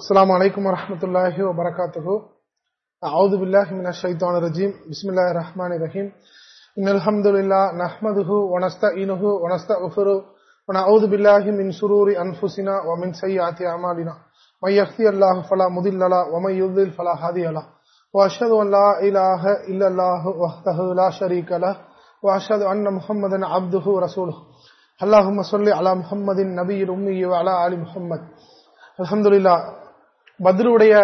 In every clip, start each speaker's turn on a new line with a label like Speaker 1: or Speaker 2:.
Speaker 1: السلام عليكم ورحمة الله وبركاته. أعوذ بالله من الشيطان الرجيم. بسم الله الرحمن الرحيم. إن الحمد لله نحمده ونستعينه ونستغفره ونعوذ بالله من شرور أنفسنا ومن سيئات أعمالنا. من يخفي الله فلا مضل له ومن يضلل فلا هادي له. وأشهد أن لا إله إلا الله وحده لا شريك له. وأشهد أن محمدا عبده ورسوله. اللهم صل على محمد النبي الأمي وعلى آل محمد. الحمد لله. பத்ருடைய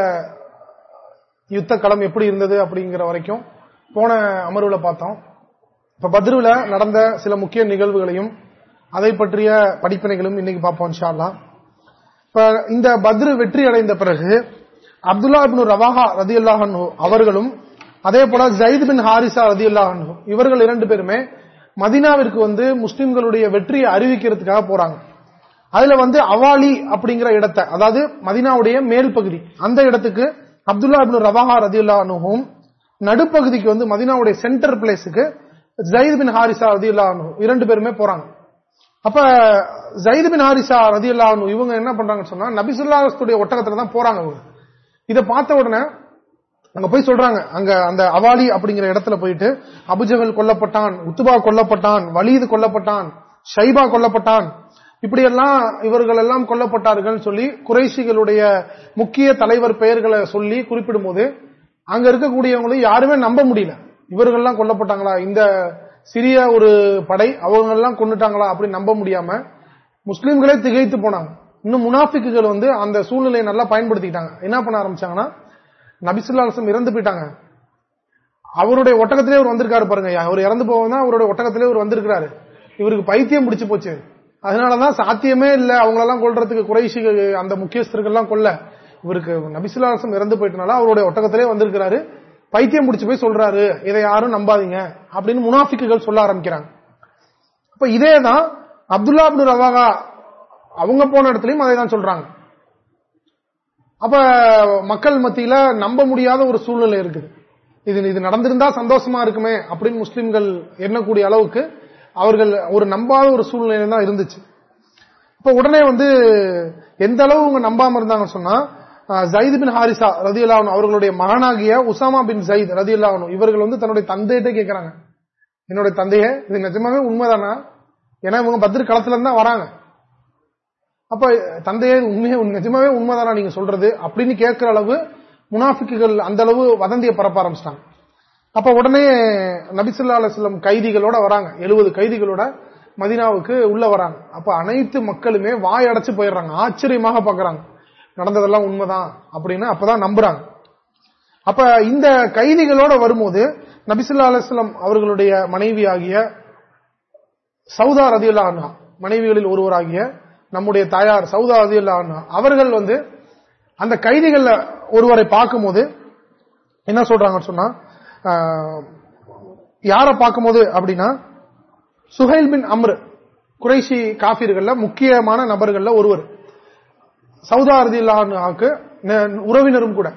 Speaker 1: யுத்த களம் எப்படி இருந்தது அப்படிங்கிற வரைக்கும் போன அமர்வுல பார்த்தோம். இப்ப பத்ருல நடந்த சில முக்கிய நிகழ்வுகளையும் அதை பற்றிய படிப்பினைகளும் இன்னைக்கு பார்ப்போம் ஷாலா இப்ப இந்த பத்ரு வெற்றி அடைந்த பிறகு அப்துல்லா பின் ரவாஹா ரதி அல்லாஹன் அவர்களும் அதே போல ஜயித் பின் ஹாரிசா ரதி அல்லாஹன் இவர்கள் இரண்டு பேருமே மதினாவிற்கு வந்து முஸ்லிம்களுடைய வெற்றியை அறிவிக்கிறதுக்காக போறாங்க. அதுல வந்து அவாலி அப்படிங்கிற இடத்தை அதாவது மதினாவுடைய மேல் பகுதி. அந்த இடத்துக்கு அப்துல்லா இப்னு ரவாஹா ரதியுல்லா அனுகும் நடுப்பகுதிக்கு வந்து மதினாவுடைய சென்டர் பிளேஸுக்கு ஜயித் பின் ஹாரிசா ரதியுல்லா அனு இரண்டு பேருமே போறாங்க. அப்ப ஜயித் பின் ஹாரிசா ரதியுல்லா அனு இவங்க என்ன பண்றாங்கன்னு சொன்னா நபிசுல்லாஸ்துடைய ஒட்டகத்துல தான் போறாங்க அவங்க இதை பார்த்த உடனே அங்க போய் சொல்றாங்க அங்க அந்த அவாலி அப்படிங்கிற இடத்துல போயிட்டு அபுஜகல் கொல்லப்பட்டான் உத்துபா கொல்லப்பட்டான் வலீது கொல்லப்பட்டான் ஷைபா கொல்லப்பட்டான் இப்படியெல்லாம் இவர்கள் எல்லாம் கொல்லப்பட்டார்கள் சொல்லி குறைசிகளுடைய முக்கிய தலைவர் பெயர்களை சொல்லி குறிப்பிடும் போது அங்க இருக்கக்கூடியவங்களும் யாருமே நம்ப முடியல. இவர்கள்லாம் கொல்லப்பட்டாங்களா? இந்த சிறிய ஒரு படை அவங்க எல்லாம் கொண்டுட்டாங்களா அப்படின்னு நம்ப முடியாம முஸ்லீம்களே திகைத்து போனாங்க. இன்னும் முனாஃபிக்குகள் வந்து அந்த சூழ்நிலையை நல்லா பயன்படுத்திக்கிட்டாங்க. என்ன பண்ண ஆரம்பிச்சாங்கன்னா நபிசுல்லாசம் இறந்து போயிட்டாங்க. அவருடைய ஒட்டகத்திலே அவர் வந்திருக்காரு பாருங்க. அவர் இறந்து போவதான் அவருடைய ஒட்டகத்திலே அவர் வந்திருக்கிறாரு. இவருக்கு பைத்தியம் பிடிச்சு போச்சு. அதனாலதான் சாத்தியமே இல்லை. அவங்களெல்லாம் கொள்றதுக்கு குறைசி அந்த முக்கியஸ்தர்கள்லாம் கொல்ல. இவருக்கு நபிசுல்லாசம் இறந்து போயிட்டனால அவருடைய ஒட்டகத்திலே வந்திருக்கிறாரு. பைத்தியம் முடிச்சு போய் சொல்றாரு. இதை யாரும் நம்பாதீங்க அப்படின்னு முனாஃபிக்குகள் சொல்ல ஆரம்பிக்கிறாங்க. அப்ப இதே தான் அப்துல்லா அப்துல் ரவாகா அவங்க போன இடத்துலயும் அதை தான் சொல்றாங்க. அப்ப மக்கள் மத்தியில நம்ப முடியாத ஒரு சூழ்நிலை இருக்குது. இது இது நடந்திருந்தா சந்தோஷமா இருக்குமே அப்படின்னு முஸ்லிம்கள் எண்ணக்கூடிய அளவுக்கு அவர்கள் ஒரு நம்பாத ஒரு சூழ்நிலை தான் இருந்துச்சு. இப்ப உடனே வந்து எந்த அளவு அவங்க நம்பாம இருந்தாங்க சொன்னா ஜயித் பின் ஹாரிசா ரதி அல்லாவனும் அவர்களுடைய மகனாகிய உசாமா பின் ஜயித் ரதி அல்லாவனும் இவர்கள் வந்து தன்னுடைய தந்தையிட்ட கேட்கிறாங்க என்னுடைய தந்தையே இது நிஜமாவே உண்மைதானா? ஏன்னா இவங்க பத்திர களத்துல இருந்தா வராங்க. அப்ப தந்தையே உண்மையே நிஜமாவே உண்மைதானா நீங்க சொல்றது அப்படின்னு கேட்கிற அளவு முனாஃபிக்குகள் அந்த அளவு வதந்தியை பரப்ப ஆரம்பிச்சிட்டாங்க. அப்ப உடனே நபிசுல்லா அலுவலம் கைதிகளோட வராங்க. எழுபது கைதிகளோட மதினாவுக்கு உள்ள வராங்க. அப்ப அனைத்து மக்களுமே வாய் அடைச்சு போயிடுறாங்க. ஆச்சரியமாக பாக்குறாங்க. நடந்ததெல்லாம் உண்மைதான் அப்படின்னு அப்பதான் நம்புறாங்க. அப்ப இந்த கைதிகளோட வரும்போது நபிசுல்லா அலுவலம் அவர்களுடைய மனைவி ஆகிய சவுதா ரதியுல்லா அண்ணா மனைவிகளில் ஒருவராகிய நம்முடைய தாயார் சவுதா ரதியுல்லா அண்ணா அவர்கள் வந்து அந்த கைதிகள் ஒருவரை பார்க்கும்போது என்ன சொல்றாங்கன்னு சொன்னா யார பார்க்கும்போது அப்படின்னா சுஹைல் பின் அம்ரு குறைசி காபிர்கள்ல முக்கியமான நபர்கள்ல ஒருவர். சவுதா ரதில்லாவுக்கு உறவினரும் கூட.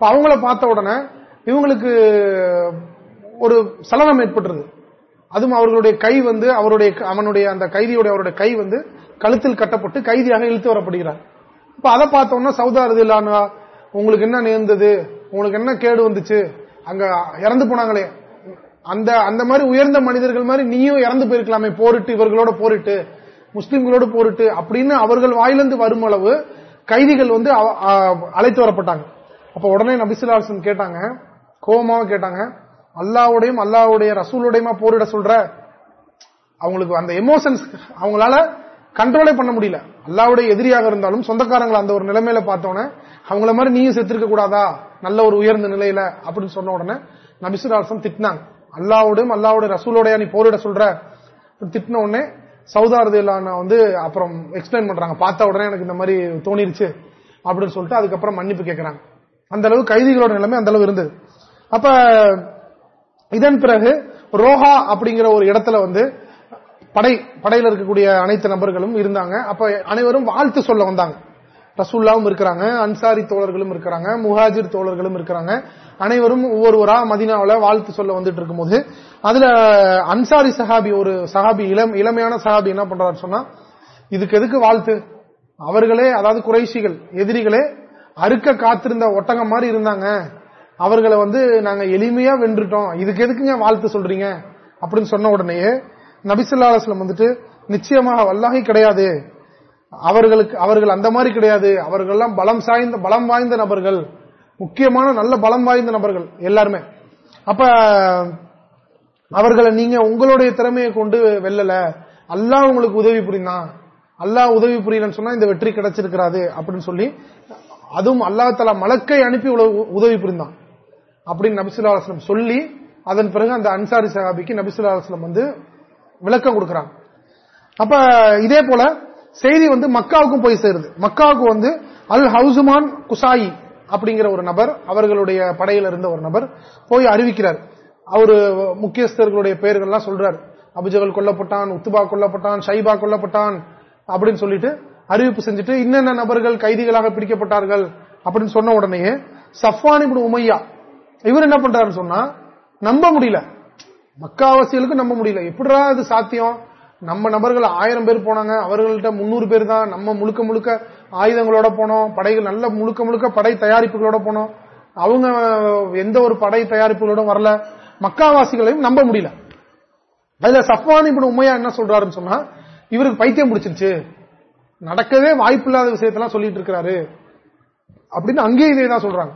Speaker 1: அவங்கள பார்த்த உடனே இவங்களுக்கு ஒரு சலனம் ஏற்பட்டுருது. அதுவும் அவர்களுடைய கை வந்து அவருடைய அவனுடைய அந்த கைதியுடைய அவருடைய கை வந்து கழுத்தில் கட்டப்பட்டு கைதியாக இழுத்து வரப்படுகிறார். இப்ப அதை பார்த்தோம்னா சவுதா ரதில்லானா உங்களுக்கு என்ன நேர்ந்தது? உங்களுக்கு என்ன கேடு வந்துச்சு? அங்க இறந்து போனாங்களே. அந்த அந்த மாதிரி உயர்ந்த மனிதர்கள் மாதிரி நீயும் இறந்து போயிருக்கலாமே. போரிட்டு இவர்களோட போரிட்டு முஸ்லிம்களோடு போரிட்டு அப்படின்னு அவர்கள் வாயிலிருந்து வரும் அளவு கைதிகள் வந்து அழைத்து வரப்பட்டாங்க. அப்ப உடனே நபிசுலாசன் கேட்டாங்க. கோபமாக கேட்டாங்க. அல்லாவுடையும் அல்லாவுடைய ரசூலுடையமா போரிட சொல்ற? அவங்களுக்கு அந்த எமோஷன்ஸ் அவங்களால கண்ட்ரோலே பண்ண முடியல. அல்லாவுடைய எதிரியாக இருந்தாலும் சொந்தக்காரங்களை அந்த ஒரு நிலைமையில பார்த்தோன்னே அவங்கள மாதிரி நீயும் செத்துருக்க கூடாதா? நல்ல ஒரு உயர்ந்த நிலையில அப்படின்னு சொன்ன உடனே நபிசுராசம் திட்டினாங்க. அல்லாவோடும் அல்லாவோட ரசூலோடைய நீ போரிட சொல்ற? திட்டின உடனே சவுதாரதியிலான வந்து அப்புறம் எக்ஸ்பிளைன் பண்றாங்க. பார்த்த உடனே எனக்கு இந்த மாதிரி தோணிருச்சு அப்படின்னு சொல்லிட்டு அதுக்கப்புறம் மன்னிப்பு கேட்கிறாங்க அந்த அளவு கைதிகளோட நிலைமை அந்த அளவு இருந்தது. அப்ப இதன் பிறகு ரோஹா அப்படிங்கிற ஒரு இடத்துல வந்து படை படையில் இருக்கக்கூடிய அனைத்து நபர்களும் இருந்தாங்க. அப்ப அனைவரும் வாழ்த்து சொல்ல வந்தாங்க. ரசூல்லாவும் இருக்கிறாங்க அன்சாரி தோழர்களும் இருக்கிறாங்க முஹாஜிர் தோழர்களும் இருக்கிறாங்க. அனைவரும் ஒவ்வொருவரா மதினாவில வாழ்த்து சொல்ல வந்துட்டு இருக்கும்போது அதுல அன்சாரி சஹாபி ஒரு சஹாபி இளம் இளமையான சஹாபி என்ன பண்றாரு சொன்னா இதுக்கு எதுக்கு வாழ்த்து? அவர்களே அதாவது குறைசிகள் எதிரிகளே அறுக்க காத்திருந்த ஒட்டகம் மாதிரி இருந்தாங்க. அவர்களை வந்து நாங்க எளிமையா வென்றுட்டோம். இதுக்கு எதுக்குங்க வாழ்த்து சொல்றீங்க? அப்படின்னு சொன்ன உடனேயே நபிசுல்லாஸ்லம் வந்துட்டு நிச்சயமாக வல்லாகி கிடையாது. அவர்களுக்கு அவர்கள் அந்த மாதிரி கிடையாது. அவர்கள் எல்லாம் பலம் சாய்ந்த பலம் வாய்ந்த நபர்கள். முக்கியமான நல்ல பலம் வாய்ந்த நபர்கள் எல்லாருமே. அப்ப அவர்களை நீங்க உங்களுடைய திறமையை கொண்டு வெல்லல. அல்லாஹ் உங்களுக்கு உதவி புரிந்தான் அல்லாஹ் உதவி புரியலன்னு சொன்னா இந்த வெற்றி கிடைச்சிருக்கிறாது அப்படின்னு சொல்லி அதுவும் அல்லா தலா மலக்கை அனுப்பி உதவி புரிந்தான். அப்படின்னு நபிசுல்லாஸ்லம் சொல்லி அதன் பிறகு அந்த அன்சாரி சகாபிக்கு நபிசுல்லாஸ்லம் வந்து விளக்கம் கொடுக்கிறாங்க. அப்ப இதே போல செய்தி வந்து மக்காவுக்கும் போய் சேருது. மக்காவுக்கு வந்து அல் ஹவுசுமான் குசாயி அப்படிங்கிற ஒரு நபர் அவர்களுடைய படையில இருந்த ஒரு நபர் போய் அறிவிக்கிறார். அவரு முக்கியஸ்தர்களுடைய பெயர்கள்லாம் சொல்றார். அபிஜகல் கொல்லப்பட்டான் உத்துபா கொல்லப்பட்டான் ஷைபா கொல்லப்பட்டான் அப்படின்னு சொல்லிட்டு அறிவிப்பு செஞ்சுட்டு இன்னென்ன நபர்கள் கைதிகளாக பிடிக்கப்பட்டார்கள் அப்படின்னு சொன்ன உடனே சஃபான் இப்படி உமையா இவர் என்ன பண்றாருன்னு சொன்னா நம்ப முடியல. மக்காவாசிகளுக்கு நம்ப முடியல. எப்படிடா இது சாத்தியம்? நம்ம நபர்கள் ஆயிரம் பேர் போனாங்க அவர்கள்ட்ட முன்னூறு பேர் தான். நம்ம முழுக்க முழுக்க ஆயுதங்களோட போனோம் படைகள் நல்ல முழுக்க முழுக்க படை தயாரிப்புகளோட போனோம். அவங்க எந்த ஒரு படை தயாரிப்புகளோட வரல. மக்காவாசிகளையும் நம்ப முடியல. அதுல சஃப்வான் இப்படி உண்மையா என்ன சொல்றாருன்னு சொன்னா இவருக்கு பைத்தியம் பிடிச்சிருச்சு. நடக்கவே வாய்ப்பில்லாத விஷயத்தெல்லாம் சொல்லிட்டு இருக்கிறாரு. அப்படின்னு அங்கேயே இதே தான் சொல்றாங்க.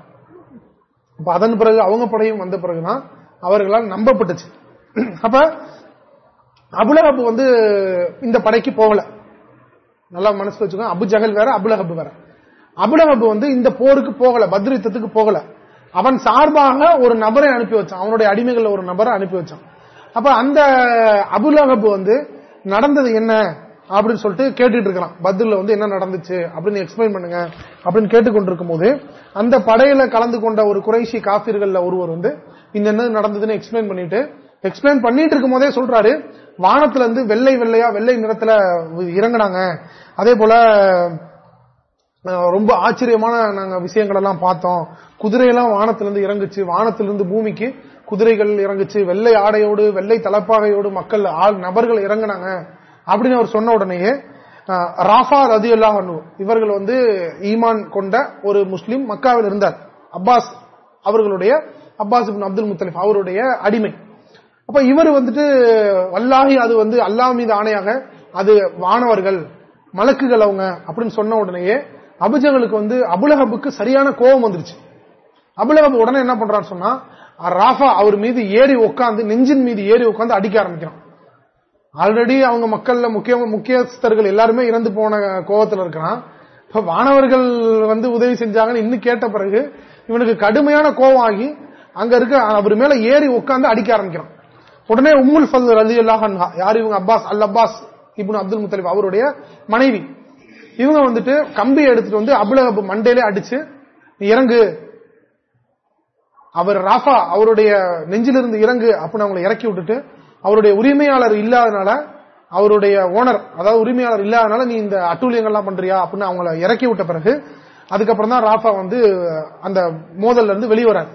Speaker 1: அப்ப அதன் பிறகு அவங்க படையும் வந்த பிறகுதான் அவர்களால் நம்பப்பட்டுச்சு. அப்ப அபுலஹப் வந்து இந்த படைக்கு போகல. நல்லா மனசு வச்சுக்கோ அபு ஜகல் வேற அபுலஹப் வேற. அபுலஹப் வந்து இந்த போருக்கு போகல பத்ரித்தத்துக்கு போகல. அவன் சார்பாக ஒரு நபரை அனுப்பி வச்சான். அவனுடைய அடிமைகள் ஒரு நபரை அனுப்பி வச்சான். அப்ப அந்த அபுலஹப் வந்து நடந்தது என்ன? அப்படின்னு சொல்லிட்டு கேட்டுட்டு இருக்கிறான். பத்ரில வந்து என்ன நடந்துச்சு? அப்படின்னு எக்ஸ்பிளைன் பண்ணுங்க. அப்படின்னு கேட்டுக்கொண்டிருக்கும் போது அந்த படையில கலந்து கொண்ட ஒரு குறைசி காபிர்கள் ஒருவர் வந்து இந்த என்ன நடந்ததுன்னு எக்ஸ்பிளைன் பண்ணிட்டு எக்ஸ்பிளைன் பண்ணிட்டு இருக்கும் போதே சொல்றாரு வானத்துல இருந்து வெள்ளை வெள்ளையா வெள்ளை நிறத்துல இறங்கினாங்க. அதே போல ரொம்ப ஆச்சரியமான நாங்க விஷயங்கள் எல்லாம் பார்த்தோம். குதிரையெல்லாம் வானத்திலிருந்து இறங்குச்சு. வானத்திலிருந்து பூமிக்கு குதிரைகள் இறங்குச்சு. வெள்ளை ஆடையோடு வெள்ளை தலப்பாகையோடு மக்கள் ஆள் நபர்கள் இறங்கினாங்க. அப்படின்னு அவர் சொன்ன உடனேயே ராஃபா ரதி எல்லாம் இவர்கள் வந்து ஈமான் கொண்ட ஒரு முஸ்லீம் மக்காவில் இருந்தார். அப்பாஸ் அவர்களுடைய அப்பாஸ் அப்துல் முத்தலிப் அவருடைய அடிமை. அப்ப இவர் வந்துட்டு வல்லாகி அது வந்து அல்லா மீது ஆணையாக அது வானவர்கள் மலக்குகள் அவங்க அப்படின்னு சொன்ன உடனேயே அபுஜகளுக்கு வந்து அபுலஹபுக்கு சரியான கோபம் வந்துருச்சு. அபுலஹப் உடனே என்ன பண்றான்னு சொன்னா ராஃபா அவர் மீது ஏறி உட்காந்து நெஞ்சின் மீது ஏறி உட்காந்து அடிக்க ஆரம்பிக்கிறான். ஆல்ரெடி அவங்க மக்கள்ல முக்கிய முக்கியஸ்தர்கள் எல்லாருமே இறந்து போன கோபத்தில் இருக்கிறான். இப்ப வானவர்கள் வந்து உதவி செஞ்சாங்கன்னு இன்னும் கேட்ட பிறகு இவனுக்கு கடுமையான கோபம் ஆகி அங்க இருக்க அவர் மேல ஏறி உட்காந்து அடிக்க ஆரம்பிக்கிறான். உடனே உம்முல் ஃபல் அலி அல்லாஹ் யார் இவங்க? Abbas al Abbas ibn Abdul Muttalib அவருடைய மனைவி. இவங்க வந்துட்டு கம்பியை எடுத்துட்டு வந்து அபுலகபு மண்டேலே அடிச்சு இறங்கு. அவர் ராஃபா அவருடைய நெஞ்சிலிருந்து இறங்கு அப்படின்னு அவங்களை இறக்கி விட்டுட்டு அவருடைய உரிமையாளர் இல்லாதனால அவருடைய ஓனர் அதாவது உரிமையாளர் இல்லாதனால நீ இந்த அட்டூழியங்கள்லாம் பண்றியா? அப்படின்னு அவங்கள இறக்கி விட்ட பிறகு அதுக்கப்புறம் தான் ராஃபா வந்து அந்த மோதல்ல இருந்து வெளிவரார்.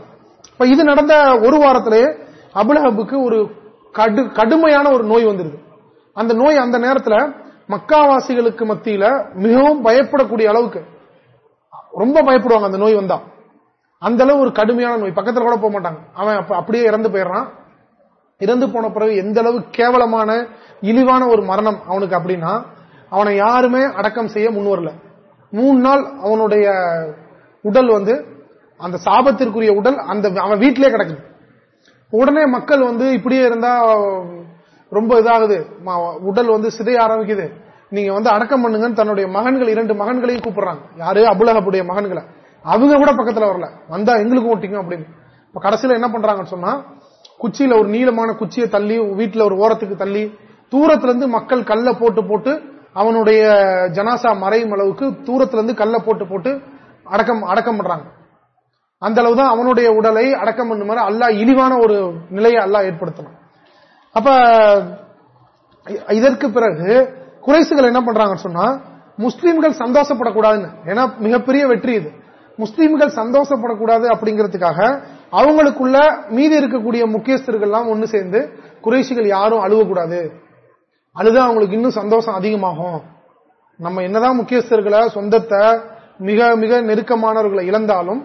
Speaker 1: இப்ப இது நடந்த ஒரு வாரத்திலேயே அபுலஹபுக்கு ஒரு கடு கடுமையான ஒரு நோய் வந்துருது. அந்த நோய் அந்த நேரத்தில் மக்காவாசிகளுக்கு மத்தியில மிகவும் பயப்படக்கூடிய அளவுக்கு ரொம்ப பயப்படுவாங்க அந்த நோய் வந்தா. அந்த அளவு ஒரு கடுமையான நோய். பக்கத்துல கூட போக மாட்டாங்க. அவன் அப்படியே இறந்து போயிடுறான். இறந்து போன பிறகு எந்த அளவு கேவலமான இழிவான ஒரு மரணம் அவனுக்கு அப்படின்னா அவனை யாருமே அடக்கம் செய்ய முன்வரல மூணு நாள் அவனுடைய உடல் வந்து அந்த சாபத்திற்குரிய உடல் அந்த அவன் வீட்டிலே கிடக்குது. உடனே மக்கள் வந்து இப்படியே இருந்தா ரொம்ப இதாகுது. உடல் வந்து சிதைய ஆரம்பிக்குது. நீங்க வந்து அடக்கம் பண்ணுங்கன்னு தன்னுடைய மகன்கள் இரண்டு மகன்களையும் கூப்பிடுறாங்க. யாரு? அபுலகப்புடைய மகன்களை. அவங்க கூட பக்கத்துல வரல. வந்தா எங்களுக்கு ஓட்டிங்க அப்படின்னு. இப்ப கடைசியில என்ன பண்றாங்கன்னு சொன்னா குச்சியில ஒரு நீளமான குச்சியை தள்ளி வீட்டுல ஒரு ஓரத்துக்கு தள்ளி தூரத்துல இருந்து மக்கள் கல்ல போட்டு போட்டு அவனுடைய ஜனாசா மறையும் அளவுக்கு தூரத்துல இருந்து கல்ல போட்டு போட்டு அடக்கம் அடக்கம் பண்றாங்க. அந்த அளவுதான் அவனுடைய உடலை அடக்கம் பண்ணுமாறு அல்லா இழிவான ஒரு நிலையை அல்லா ஏற்படுத்தணும். அப்ப இதற்கு பிறகு குறைசுகள் என்ன பண்றாங்கன்னு சொன்னா முஸ்லீம்கள் சந்தோஷப்படக்கூடாதுன்னு. ஏன்னா மிகப்பெரிய வெற்றி இது. முஸ்லீம்கள் சந்தோஷப்படக்கூடாது அப்படிங்கிறதுக்காக அவங்களுக்குள்ள மீதி இருக்கக்கூடிய முக்கியஸ்தர்கள்லாம் ஒன்னு சேர்ந்து குறைசிகள் யாரும் அழுவக்கூடாது. அழுதா அவங்களுக்கு இன்னும் சந்தோஷம் அதிகமாகும். நம்ம என்னதான் முக்கியஸ்தர்களை சொந்தத்தை மிக மிக நெருக்கமானவர்களை இழந்தாலும்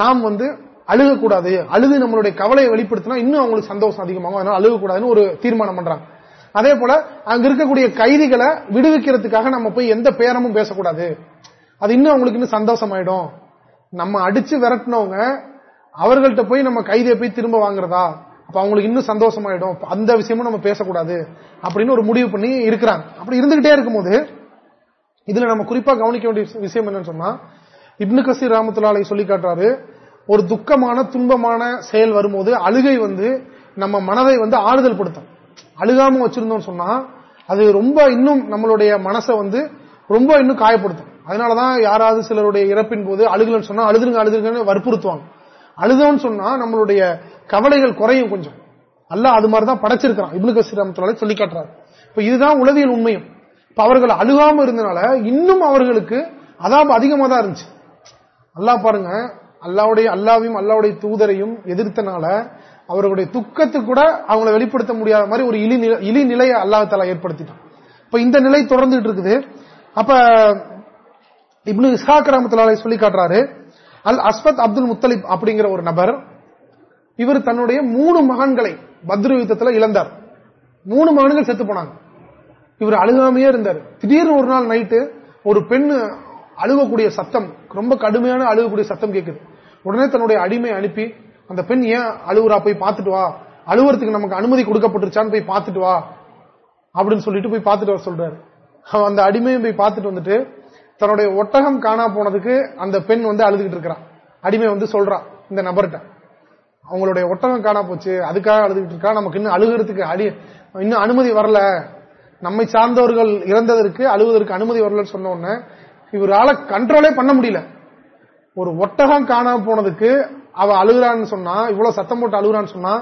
Speaker 1: நாம் வந்து அழுகக்கூடாது. அழுது நம்மளுடைய கவலையை வெளிப்படுத்தினா இன்னும் அவங்களுக்கு சந்தோஷம் அதிகமாகும். அதனால அழுகக்கூடாதுன்னு ஒரு தீர்மானம் பண்றாங்க. அதே போல அங்க இருக்கக்கூடிய கைதிகளை விடுவிக்கிறதுக்காக நம்ம போய் எந்த பேரமும் பேசக்கூடாது. அது இன்னும் அவங்களுக்கு இன்னும் சந்தோஷம் ஆயிடும் நம்ம அடிச்சு விரட்டினவங்க அவர்கள்ட்ட போய் நம்ம கைதியை போய் திரும்ப வாங்குறதா? அப்ப அவங்களுக்கு இன்னும் சந்தோஷமாயிடும். அந்த விஷயமும் நம்ம பேசக்கூடாது அப்படின்னு ஒரு முடிவு பண்ணி இருக்கிறாங்க. அப்படி இருந்துகிட்டே இருக்கும்போது இதுல நம்ம குறிப்பா கவனிக்க வேண்டிய விஷயம் என்னன்னு சொன்னா இப்னு கசீர் ராமத்துலாலை சொல்லி காட்டுறாரு ஒரு துக்கமான துன்பமான செயல் வரும்போது அழுகை வந்து நம்ம மனதை வந்து ஆறுதல் படுத்தும். அழுகாம வச்சிருந்தோம்னு சொன்னா அது ரொம்ப இன்னும் நம்மளுடைய மனசை வந்து ரொம்ப இன்னும் காயப்படுத்தும். அதனாலதான் யாராவது சிலருடைய இறப்பின் போது அழுகலன்னு சொன்னா அழுதுருங்க அழுதுருங்கன்னு வற்புறுத்துவாங்க. அழுதோன்னு சொன்னா நம்மளுடைய கவலைகள் குறையும் கொஞ்சம். அல்ல அது மாதிரிதான் படைச்சிருக்கிறான் இப்னு கசீர் ராமத்துலாலை சொல்லி காட்டுறாரு. இப்ப இதுதான் உளவியல் உண்மையும். இப்ப அவர்கள் அழுகாம இருந்தனால இன்னும் அவர்களுக்கு அதாப அதிகமா தான் இருந்துச்சு. அல்லா பாருங்க அல்லாவுடைய அல்லாவையும் அல்லாவுடைய தூதரையும் எதிர்த்தனால அவர்களுடைய துக்கத்துக்கு கூட அவங்களை வெளிப்படுத்த முடியாத மாதிரி ஒரு இழி இழி நிலையை அல்லாஹால ஏற்படுத்திட்டான். இப்ப இந்த நிலை தொடர்ந்துட்டு இருக்குது. அப்ப இப்னு இஸ்ஹாக் ரஹமத்துல்லாலை சொல்லி காட்டுறாரு அல் அஸ்பத் அப்துல் முத்தலிப் அப்படிங்கிற ஒரு நபர் இவர் தன்னுடைய மூணு மகன்களை பத்ரு யுத்தத்தில் இழந்தார். மூணு மகன்கள் செத்து போனாங்க. இவர் அழுகாமையே இருந்தார். திடீர்னு ஒரு நாள் நைட்டு ஒரு பெண் அழுகக்கூடிய சத்தம் ரொம்ப கடுமையான அழுகக்கூடிய சத்தம் கேட்குது உடனே தன்னுடைய அடிமை அனுப்பி அந்த பெண் ஏன் அழுகுறா போய் பார்த்துட்டு வா. அழுவுறதுக்கு நமக்கு அனுமதி கொடுக்கப்பட்டுருச்சான்னு போய் பார்த்துட்டு வா. அப்படின்னு சொல்லிட்டு போய் பார்த்துட்டு வர சொல்றாரு. அந்த அடிமையும் போய் பார்த்துட்டு வந்துட்டு தன்னுடைய ஒட்டகம் காணா போனதுக்கு அந்த பெண் வந்து அழுதுகிட்டு இருக்கிறான். அடிமை வந்து சொல்றான் இந்த நபர்கிட்ட. அவங்களுடைய ஒட்டகம் காணா போச்சு அதுக்காக அழுதுகிட்டு இருக்கா நமக்கு இன்னும் அழுகிறதுக்கு அடி இன்னும் அனுமதி வரல. நம்மை சார்ந்தவர்கள் இறந்ததற்கு அழுவதற்கு அனுமதி வரலன்னு சொன்ன உடனே இவரால கண்ட்ரோலே பண்ண முடியல. ஒரு ஒட்டகம் காணாம போனதுக்கு அவ அழுகுறான்னு சொன்னா இவ்வளவு சத்தம் போட்டு அழுகுறான்னு சொன்னா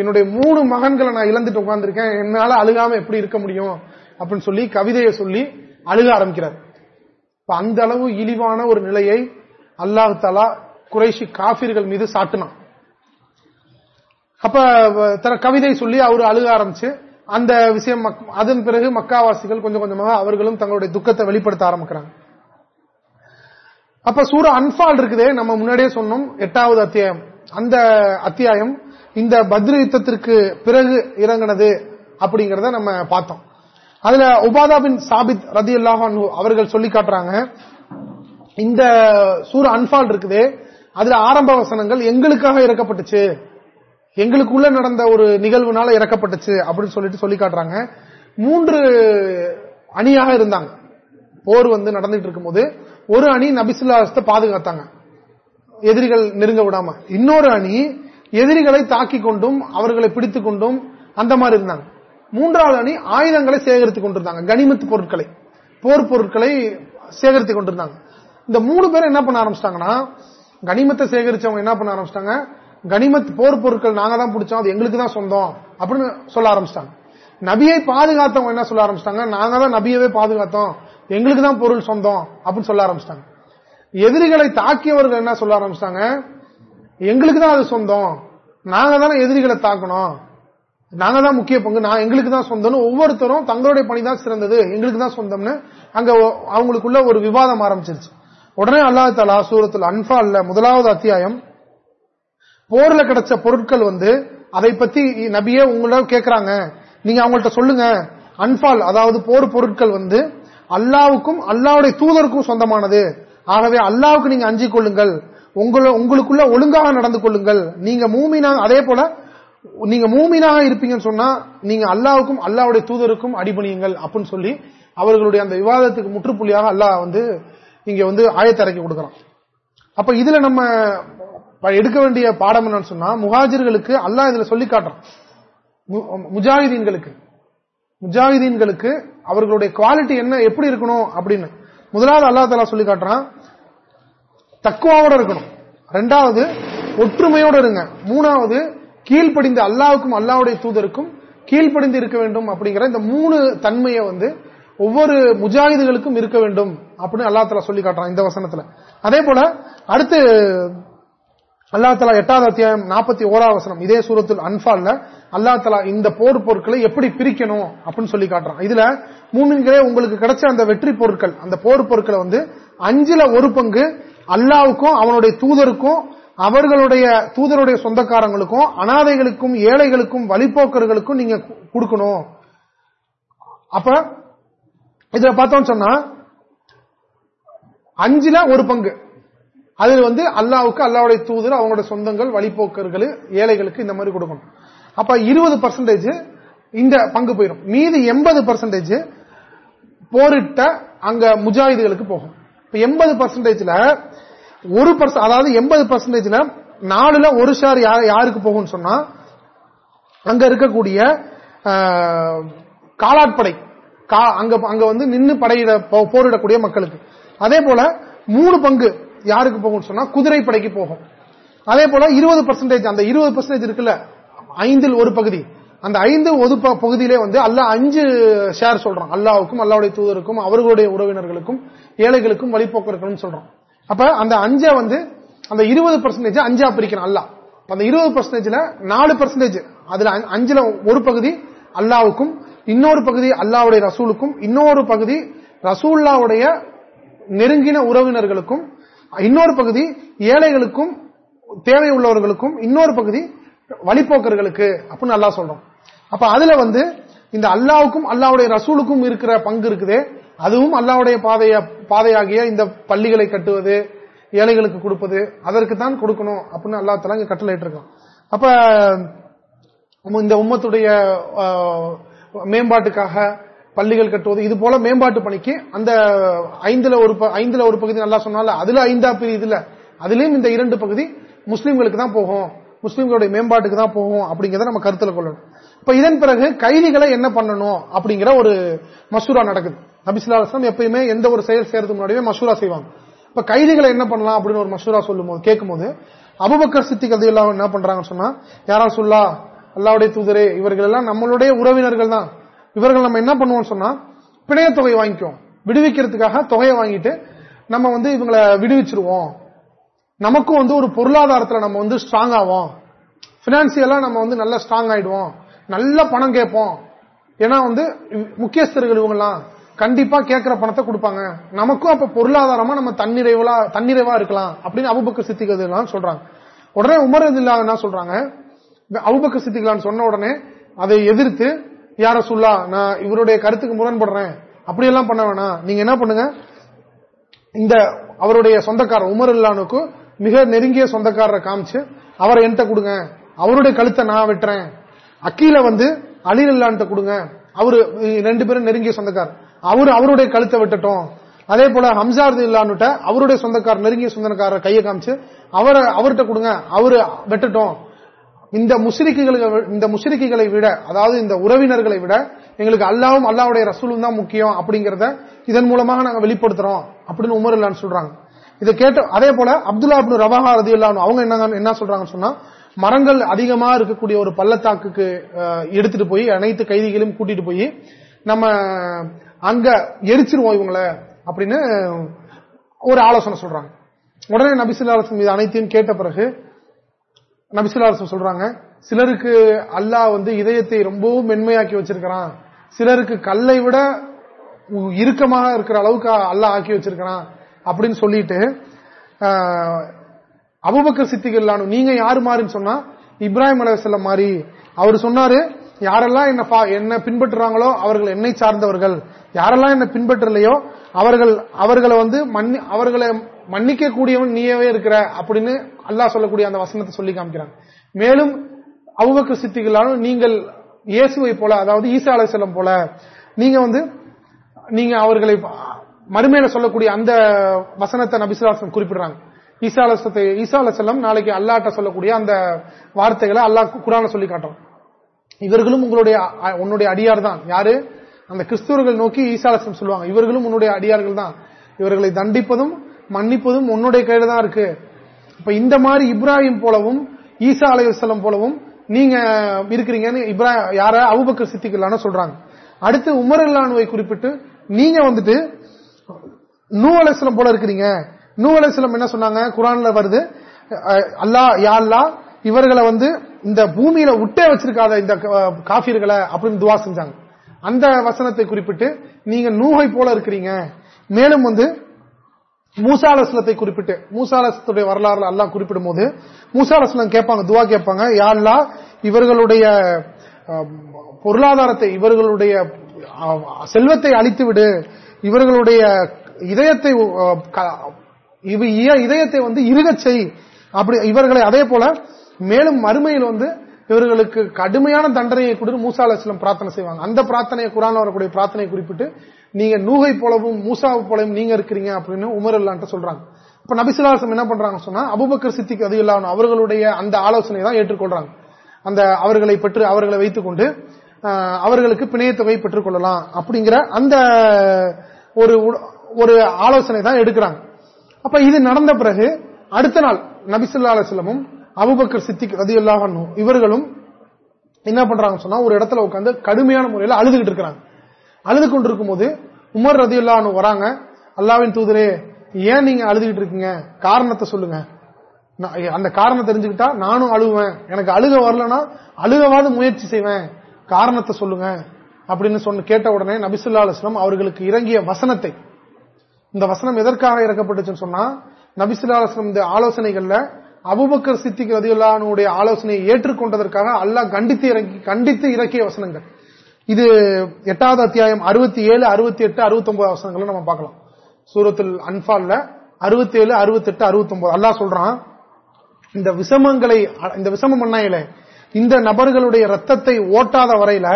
Speaker 1: என்னுடைய மூணு மகன்களை நான் இழந்துட்டு உட்கார்ந்துருக்கேன் என்னால அழுகாம எப்படி இருக்க முடியும் அப்படின்னு சொல்லி கவிதையை சொல்லி அழுக ஆரம்பிக்கிறார். அந்த அளவு இழிவான ஒரு நிலையை அல்லாஹு தலா குறைஷி காபிர்கள் மீது சாட்டினான். அப்ப கவிதை சொல்லி அவரு அழுக ஆரம்பிச்சு அந்த விஷயம் அதன் பிறகு மக்காவாசிகள் கொஞ்சம் கொஞ்சமாக அவர்களும் தங்களுடைய துக்கத்தை வெளிப்படுத்த ஆரம்பிக்கிறாங்க. அப்ப சூர அன்பால் இருக்குதே நம்ம முன்னாடியே சொன்னோம் எட்டாவது அத்தியாயம். அந்த அத்தியாயம் இந்த பத்ர யுத்தத்திற்கு பிறகு இறங்கினது அப்படிங்கறத நம்ம பார்த்தோம். அதுல உபாதா பின் சாபித் ரதி அல்லாஹான் அவர்கள் சொல்லி காட்டுறாங்க இந்த சூர அன்பால் இருக்குதே அதுல ஆரம்ப வசனங்கள் எங்களுக்காக இறக்கப்பட்டுச்சு எங்களுக்குள்ள நடந்த ஒரு நிகழ்வுனால இறக்கப்பட்டுச்சு அப்படின்னு சொல்லிட்டு சொல்லி காட்டுறாங்க. மூன்று அணியாக இருந்தாங்க. போர் வந்து நடந்துட்டு இருக்கும்போது ஒரு அணி நபிசுல்லாஸ்த பாதுகாத்தாங்க. எதிரிகள் நெருங்க விடாம. இன்னொரு அணி எதிரிகளை தாக்கி கொண்டும் அவர்களை பிடித்துக் கொண்டும் அந்த மாதிரி இருந்தாங்க. மூன்றாவது அணி ஆயுதங்களை சேகரித்துக் கொண்டிருந்தாங்க. கனிமத்து பொருட்களை போர் பொருட்களை சேகரித்துக் கொண்டிருந்தாங்க. இந்த மூணு பேரும் என்ன பண்ண ஆரம்பிச்சிட்டாங்கன்னா கனிமத்தை சேகரிச்சவங்க என்ன பண்ண ஆரம்பிச்சிட்டாங்க? கனிமத் போர் பொருட்கள் நாங்க தான் பிடிச்சோம் அது எங்களுக்கு தான் சொந்தம் அப்படின்னு சொல்ல ஆரம்பிச்சிட்டாங்க. நபியை பாதுகாத்தவங்க என்ன சொல்ல ஆரம்பிச்சிட்டாங்க? நாங்க தான் நபியவே பாதுகாத்தோம். எங்களுக்கு தான் பொருள் சொந்தம் அப்படின்னு சொல்ல ஆரம்பிச்சிட்டாங்க. எதிரிகளை தாக்கியவர்கள் என்ன சொல்ல ஆரம்பிச்சிட்டாங்க? எங்களுக்கு தான் அது சொந்தம். நாங்க தானே எதிரிகளை தாக்கணும். நாங்க தான் முக்கிய பங்கு. நான் எங்களுக்கு தான் சொந்தம்னு ஒவ்வொருத்தரும் தங்களுடைய பணி தான் சிறந்தது. எங்களுக்கு தான் சொந்தம்னு அங்க அவங்களுக்குள்ள ஒரு விவாதம் ஆரம்பிச்சிருச்சு. உடனே அல்லாஹ் தலா சூரத்தில் அன்பால்ல முதலாவது அத்தியாயம் போர்ல கிடைச்ச பொருட்கள் வந்து அதை பத்தி நபியே உங்களோட கேட்கிறாங்க நீங்க அவங்கள்ட்ட சொல்லுங்க. அன்பால் அதாவது போர் பொருட்கள் வந்து அல்லாவுக்கும் அல்லாவுடைய தூதருக்கும் சொந்தமானது. ஆகவே அல்லாவுக்கு நீங்க அஞ்சிக் கொள்ளுங்கள். உங்களுக்குள்ள ஒழுங்காக நடந்து கொள்ளுங்கள். நீங்க மூமினாக அதே போல நீங்க மூமினாக இருப்பீங்கன்னு சொன்னா நீங்க அல்லாவுக்கும் அல்லாவுடைய தூதருக்கும் அடிபணியுங்கள் அப்படின்னு சொல்லி அவர்களுடைய அந்த விவாதத்துக்கு முற்றுப்புள்ளியாக அல்லாஹ் வந்து இங்க வந்து ஆயத்திறக்கி கொடுக்கறான். அப்ப இதுல நம்ம எடுக்க வேண்டிய பாடம் என்னன்னு சொன்னா முகாஜிர்களுக்கு அல்லாஹ் இதுல சொல்லி காட்டுறான். முஜாஹிதீன்களுக்கு. முஜாஹிதீன்களுக்கு அவர்களுடைய குவாலிட்டி என்ன எப்படி இருக்கணும் அப்படின்னு. முதலாவது அல்லா தலா சொல்லி காட்டுறான் தக்குவாவோட இருக்கணும். ரெண்டாவது ஒற்றுமையோட இருங்க. மூணாவது கீழ்ப்படிந்த அல்லாவுக்கும் அல்லாவுடைய தூதருக்கும் கீழ்ப்படிந்து இருக்க வேண்டும் அப்படிங்கிற இந்த மூணு தன்மையை வந்து ஒவ்வொரு முஜாஹிதுகளுக்கும் இருக்க வேண்டும் அப்படின்னு அல்லா தலா சொல்லி காட்டுறான் இந்த வசனத்துல. அதே போல அடுத்து அல்லா தலா எட்டாவது அத்தியாயம் நாற்பத்தி ஓராவசனம் இதே சூரத்தில் அன்பால்ல அல்லா தலா இந்த போர் பொருட்களை எப்படி பிரிக்கணும் அப்படின்னு சொல்லி காட்டுறான். இதுல மூமின்களே உங்களுக்கு கிடைச்ச அந்த வெற்றி பொருட்கள் அந்த போர் பொருட்களை வந்து அஞ்சுல ஒரு பங்கு அல்லாவுக்கும் அவனுடைய தூதருக்கும் அவர்களுடைய தூதருடைய சொந்தக்காரங்களுக்கும் அனாதைகளுக்கும் ஏழைகளுக்கும் வழிபோக்கர்களுக்கும் நீங்க கொடுக்கணும். அப்ப இதுல பார்த்தோம் சொன்னா அஞ்சுல ஒரு பங்கு. அதில் வந்து அல்லாவுக்கு அல்லாவுடைய தூதர் அவங்களோட சொந்தங்கள் வழிபோக்கர்கள் ஏழைகளுக்கு இந்த மாதிரி கொடுக்கணும். அப்ப இருபது பர்சன்டேஜ் இந்த பங்கு போயிடும் மீது எண்பது பர்சன்டேஜ் போரிட்ட அங்க முஜாஹிதுகளுக்கு போகும். இப்ப எண்பது பர்சன்டேஜ்ல ஒரு பர்சன்ட் அதாவது எண்பது பர்சன்டேஜ்ல நாலுல ஒரு ஷேர் யாருக்கு போகும்னு சொன்னா அங்க இருக்கக்கூடிய காலாட்படை அங்க அங்க வந்து நின்று படையிட போரிடக்கூடிய மக்களுக்கு. அதே போல மூணு பங்கு யாருக்கு போகும் சொன்னா குதிரை படைக்கு போகும். அதே போல இருபது பர்சன்டேஜ் அந்த இருபது பர்சன்டேஜ் இருக்குல்ல ஐந்தில் ஒரு பகுதி. அந்த ஐந்து ஒது பகுதியிலே வந்து அல்லா அஞ்சு ஷேர் சொல்றோம் அல்லாவுக்கும் அல்லாவுடைய தூதருக்கும் அவர்களுடைய உறவினர்களுக்கும் ஏழைகளுக்கும் வழிபோக்கர்களும் சொல்றோம் அப்ப அந்த அஞ்சா வந்து அந்த இருபது பர்சன்டேஜ் அஞ்சா பிரிக்கணும் அல்லா அந்த இருபது பர்சன்டேஜ்ல நாலு பர்சன்டேஜ் அதுல அஞ்சுல ஒரு பகுதி அல்லாவுக்கும் இன்னொரு பகுதி அல்லாவுடைய ரசூலுக்கும் இன்னொரு பகுதி ரசூல்லாவுடைய நெருங்கின உறவினர்களுக்கும் இன்னொரு பகுதி ஏழைகளுக்கும் தேவை உள்ளவர்களுக்கும் இன்னொரு பகுதி வழிபோக்கர்களுக்கு அப்படின்னு நல்லா சொல்றோம். அப்ப அதுல வந்து இந்த அல்லாவுக்கும் அல்லாவுடைய ரசூலுக்கும் இருக்கிற பங்கு இருக்குதே அதுவும் அல்லாவுடைய பாதைய பாதையாகிய இந்த பள்ளிகளை கட்டுவது ஏழைகளுக்கு கொடுப்பது அதற்கு தான் கொடுக்கணும் அப்படின்னு அல்லா தலா இங்க கட்டளை அப்ப இந்த உம்மத்துடைய மேம்பாட்டுக்காக பள்ளிகள் கட்டுவது இது போல மேம்பாட்டு பணிக்கு அந்த ஐந்துல ஒரு ஐந்துல ஒரு பகுதி நல்லா சொன்னால அதுல ஐந்தா இதுல அதுலயும் இந்த இரண்டு பகுதி முஸ்லீம்களுக்கு தான் போகும் முஸ்லீம்களுடைய மேம்பாட்டுக்கு தான் போகும் அப்படிங்கறத நம்ம கருத்துல கொள்ளணும். இப்ப இதன் பிறகு கைதிகளை என்ன பண்ணணும் அப்படிங்கிற ஒரு மசூரா நடக்குது. நபிசுல்லாஸ்லாம் எப்பயுமே எந்த ஒரு செயல் செய்யறதுக்கு முன்னாடியே மசூரா செய்வாங்க. இப்ப கைதிகளை என்ன பண்ணலாம் அப்படின்னு ஒரு மசூரா சொல்லும் போது கேட்கும் போது அபுபக்கர் சித்தி கதையெல்லாம் என்ன பண்றாங்கன்னு சொன்னா யாரா சொல்லா அல்லாவுடைய தூதரே இவர்கள் எல்லாம் நம்மளுடைய உறவினர்கள் தான். இவர்கள் நம்ம என்ன பண்ணுவோம் சொன்னா பிணைய தொகை வாங்கிக்குவோம். விடுவிக்கிறதுக்காக தொகையை வாங்கிட்டு நம்ம வந்து இவங்களை விடுவிச்சிருவோம். நமக்கும் வந்து ஒரு பொருளாதாரத்துல நம்ம வந்து ஸ்ட்ராங் ஆவோம். பினான்சியலா நம்ம வந்து நல்லா ஸ்ட்ராங் ஆயிடுவோம். நல்ல பணம் கேட்போம். ஏன்னா வந்து முக்கியஸ்தர்கள் இவங்கெல்லாம் கண்டிப்பா கேட்கிற பணத்தை கொடுப்பாங்க. நமக்கும் அப்ப பொருளாதாரமா நம்ம தன்னிறைவா தன்னிறைவா இருக்கலாம் அப்படின்னு அவுபக்க சித்திகளான்னு சொல்றாங்க. உடனே உமர் என்ன சொல்றாங்க. அவுபக்க சித்திகளான்னு சொன்ன உடனே அதை எதிர்த்து யார சொல்லா நான் இவருடைய கருத்துக்கு முரண்படுறேன். அப்படியெல்லாம் பண்ண வேணாம். நீங்க என்ன பண்ணுங்க? இந்த அவருடைய சொந்தக்காரர் உமர் இல்லானுக்கு மிக நெருங்கிய சொந்தக்காரரை காமிச்சு அவரை என்கிட்ட கொடுங்க. அவருடைய கழுத்தை நான் வெட்டுறேன். அக்கீல வந்து அலில் இல்லான்ட்ட கொடுங்க. அவரு ரெண்டு பேரும் நெருங்கிய சொந்தக்காரர். அவரு அவருடைய கழுத்தை வெட்டட்டும். அதே போல ஹம்சார் இல்லான்னுட்ட அவருடைய சொந்தக்காரர் நெருங்கிய சொந்தக்காரர் கையை காமிச்சு அவரை அவர்கிட்ட கொடுங்க. அவரு வெட்டட்டும். இந்த முஷரிக்குகளுக்கு இந்த முஷரிக்குகளை விட அதாவது இந்த உறவினர்களை விட எங்களுக்கு அல்லாவும் அல்லாவுடைய ரசூலும் தான் முக்கியம் அப்படிங்கறத இதன் மூலமாக நாங்க வெளிப்படுத்துறோம் அப்படின்னு உமர் இல்லான்னு சொல்றாங்க. இதை கேட்டு அதே போல அப்துல்லா அப்னு ரவாஹா ரதி இல்லான்னு அவங்க என்ன என்ன சொல்றாங்கன்னு சொன்னா மரங்கள் அதிகமா இருக்கக்கூடிய ஒரு பள்ளத்தாக்குக்கு எடுத்துட்டு போய் அனைத்து கைதிகளையும் கூட்டிட்டு போய் நம்ம அங்க எரிச்சிருவோம் இவங்கள அப்படின்னு ஒரு ஆலோசனை சொல்றாங்க. உடனே நபிசுல்லா மீது அனைத்தையும் கேட்ட பிறகு நபிசுலாசம் சொல்றாங்க சிலருக்கு அல்லாஹ் வந்து இதயத்தை ரொம்பவும் மென்மையாக்கி வச்சிருக்கிறான். சிலருக்கு கல்லை விட இறுக்கமாக இருக்கிற அளவுக்கு அல்லாஹ் ஆக்கி வச்சிருக்கிறான் அப்படின்னு சொல்லிட்டு அபுபக்க சித்திகள்லானு நீங்க யாரு மாறின்னு சொன்னா இப்ராஹிம் அலையம் மாறி அவர் சொன்னாரு யாரெல்லாம் என்ன என்ன பின்பற்றுறாங்களோ அவர்கள் என்னை சார்ந்தவர்கள். யாரெல்லாம் என்ன பின்பற்றலையோ அவர்கள் அவர்களை வந்து அவர்களை மன்னிக்க கூடியவன் நீயவே இருக்கிற அப்படின்னு அல்லாஹ் சொல்லக்கூடிய அந்த வசனத்தை சொல்லி காமிக்கிறாங்க. மேலும் அவுபக்கு சித்திகளாலும் நீங்கள் இயேசுவை போல அதாவது ஈசா அலைசலம் செல்லம் போல நீங்க வந்து நீங்க அவர்களை மறுமையில சொல்லக்கூடிய அந்த வசனத்தை நபிசுலாசம் குறிப்பிடுறாங்க. ஈசா அலசத்தை ஈசா அலசல்லம் நாளைக்கு அல்லாட்ட சொல்லக்கூடிய அந்த வார்த்தைகளை அல்லாஹ் குரான சொல்லி காட்டுறோம் இவர்களும் உங்களுடைய உன்னுடைய அடியார் தான். யாரு? அந்த கிறிஸ்தவர்கள் நோக்கி ஈசாலசம் சொல்லுவாங்க. இவர்களும் உன்னுடைய அடியார்கள் தான். இவர்களை தண்டிப்பதும் மன்னிப்பதும் உன்னுடைய கையில தான் இருக்கு. இப்ப இந்த மாதிரி இப்ராஹிம் போலவும் ஈசா அலைவசலம் போலவும் நீங்க இருக்கிறீங்கன்னு இப்ராஹிம் யார? அவுபக்க சித்திக்கலான்னு சொல்றாங்க. அடுத்து உமர் இல்லானுவை குறிப்பிட்டு நீங்க வந்துட்டு நூ அலைசலம் போல இருக்கிறீங்க. நூ அலைசலம் என்ன சொன்னாங்க? குரான்ல வருது அல்லா யா இவர்களை வந்து இந்த பூமியில விட்டே வச்சிருக்காத இந்த காஃபிர்களை அப்படின்னு துவா செஞ்சாங்க. அந்த வசனத்தை குறிப்பிட்டு நீங்க நூகை போல இருக்கிறீங்க. மேலும் வந்து மூசாலசனத்தை குறிப்பிட்டு மூசாலசத்துடைய வரலாறுல எல்லாம் குறிப்பிடும் போது மூசாலசலம் கேட்பாங்க துவா கேட்பாங்க யாழ்லா இவர்களுடைய பொருளாதாரத்தை இவர்களுடைய செல்வத்தை அழித்து விடு இவர்களுடைய இதயத்தை இதயத்தை வந்து இருகச் செய் அப்படி இவர்களை அதே போல மேலும் மறுமையில் வந்து இவர்களுக்கு கடுமையான தண்டனையை கொடுத்து மூசா அலுவலம் பிரார்த்தனை செய்வாங்க. அந்த பிரார்த்தனையை குரான் வரக்கூடிய பிரார்த்தனை குறிப்பிட்டு நீங்க நூகை போலவும் மூசா போலவும் நீங்க இருக்கிறீங்க அப்படின்னு உமர் இல்லான்ட்டு சொல்றாங்க. இப்ப நபிசுலாசம் என்ன பண்றாங்க சொன்னா அபுபக்கர் சித்திக்கு அது இல்லாமல் அவர்களுடைய அந்த ஆலோசனை தான் ஏற்றுக்கொள்றாங்க. அந்த அவர்களை பெற்று அவர்களை வைத்துக் கொண்டு அவர்களுக்கு பிணையத்தொகை பெற்றுக் கொள்ளலாம் அப்படிங்கிற அந்த ஒரு ஒரு ஆலோசனை தான் எடுக்கிறாங்க. அப்ப இது நடந்த பிறகு அடுத்த நாள் நபிசுல்லா அலுவலமும் அபுபக்கர் சித்திக் ரதி அல்லாஹனும் இவர்களும் என்ன பண்றாங்க சொன்னா ஒரு இடத்துல உட்காந்து கடுமையான முறையில் அழுதுகிட்டு இருக்கிறாங்க. அழுது கொண்டிருக்கும் போது உமர் ரதி வராங்க. அல்லாவின் தூதரே ஏன் நீங்க அழுதுகிட்டு இருக்கீங்க? காரணத்தை சொல்லுங்க. அந்த காரணம் தெரிஞ்சுக்கிட்டா நானும் அழுவேன். எனக்கு அழுக வரலன்னா அழுகவாது முயற்சி செய்வேன். காரணத்தை சொல்லுங்க. அப்படின்னு சொன்ன கேட்ட உடனே நபிசுல்லா அலுவலம் அவர்களுக்கு இறங்கிய வசனத்தை இந்த வசனம் எதற்காக இறக்கப்பட்டுச்சுன்னு சொன்னா நபிசுல்லா அலுவலம் இந்த ஆலோசனைகள்ல அபுபக்கர் சித்திக் ரதியுல்லானுடைய ஆலோசனையை ஏற்றுக்கொண்டதற்காக அல்லாஹ் கண்டித்து இறக்கி கண்டித்து இறக்கிய வசனங்கள். இது எட்டாவது அத்தியாயம் அறுபத்தி ஏழு அறுபத்தி எட்டு அறுபத்தி ஒன்பது வசனங்களும் நம்ம பார்க்கலாம். சூரத்தில் அன்பால்ல அறுபத்தி ஏழு அறுபத்தி எட்டு அறுபத்தி ஒன்பது அல்லா சொல்றான் இந்த விஷமங்களை இந்த விஷமம் பண்ணையில இந்த நபர்களுடைய ரத்தத்தை ஓட்டாத வரையில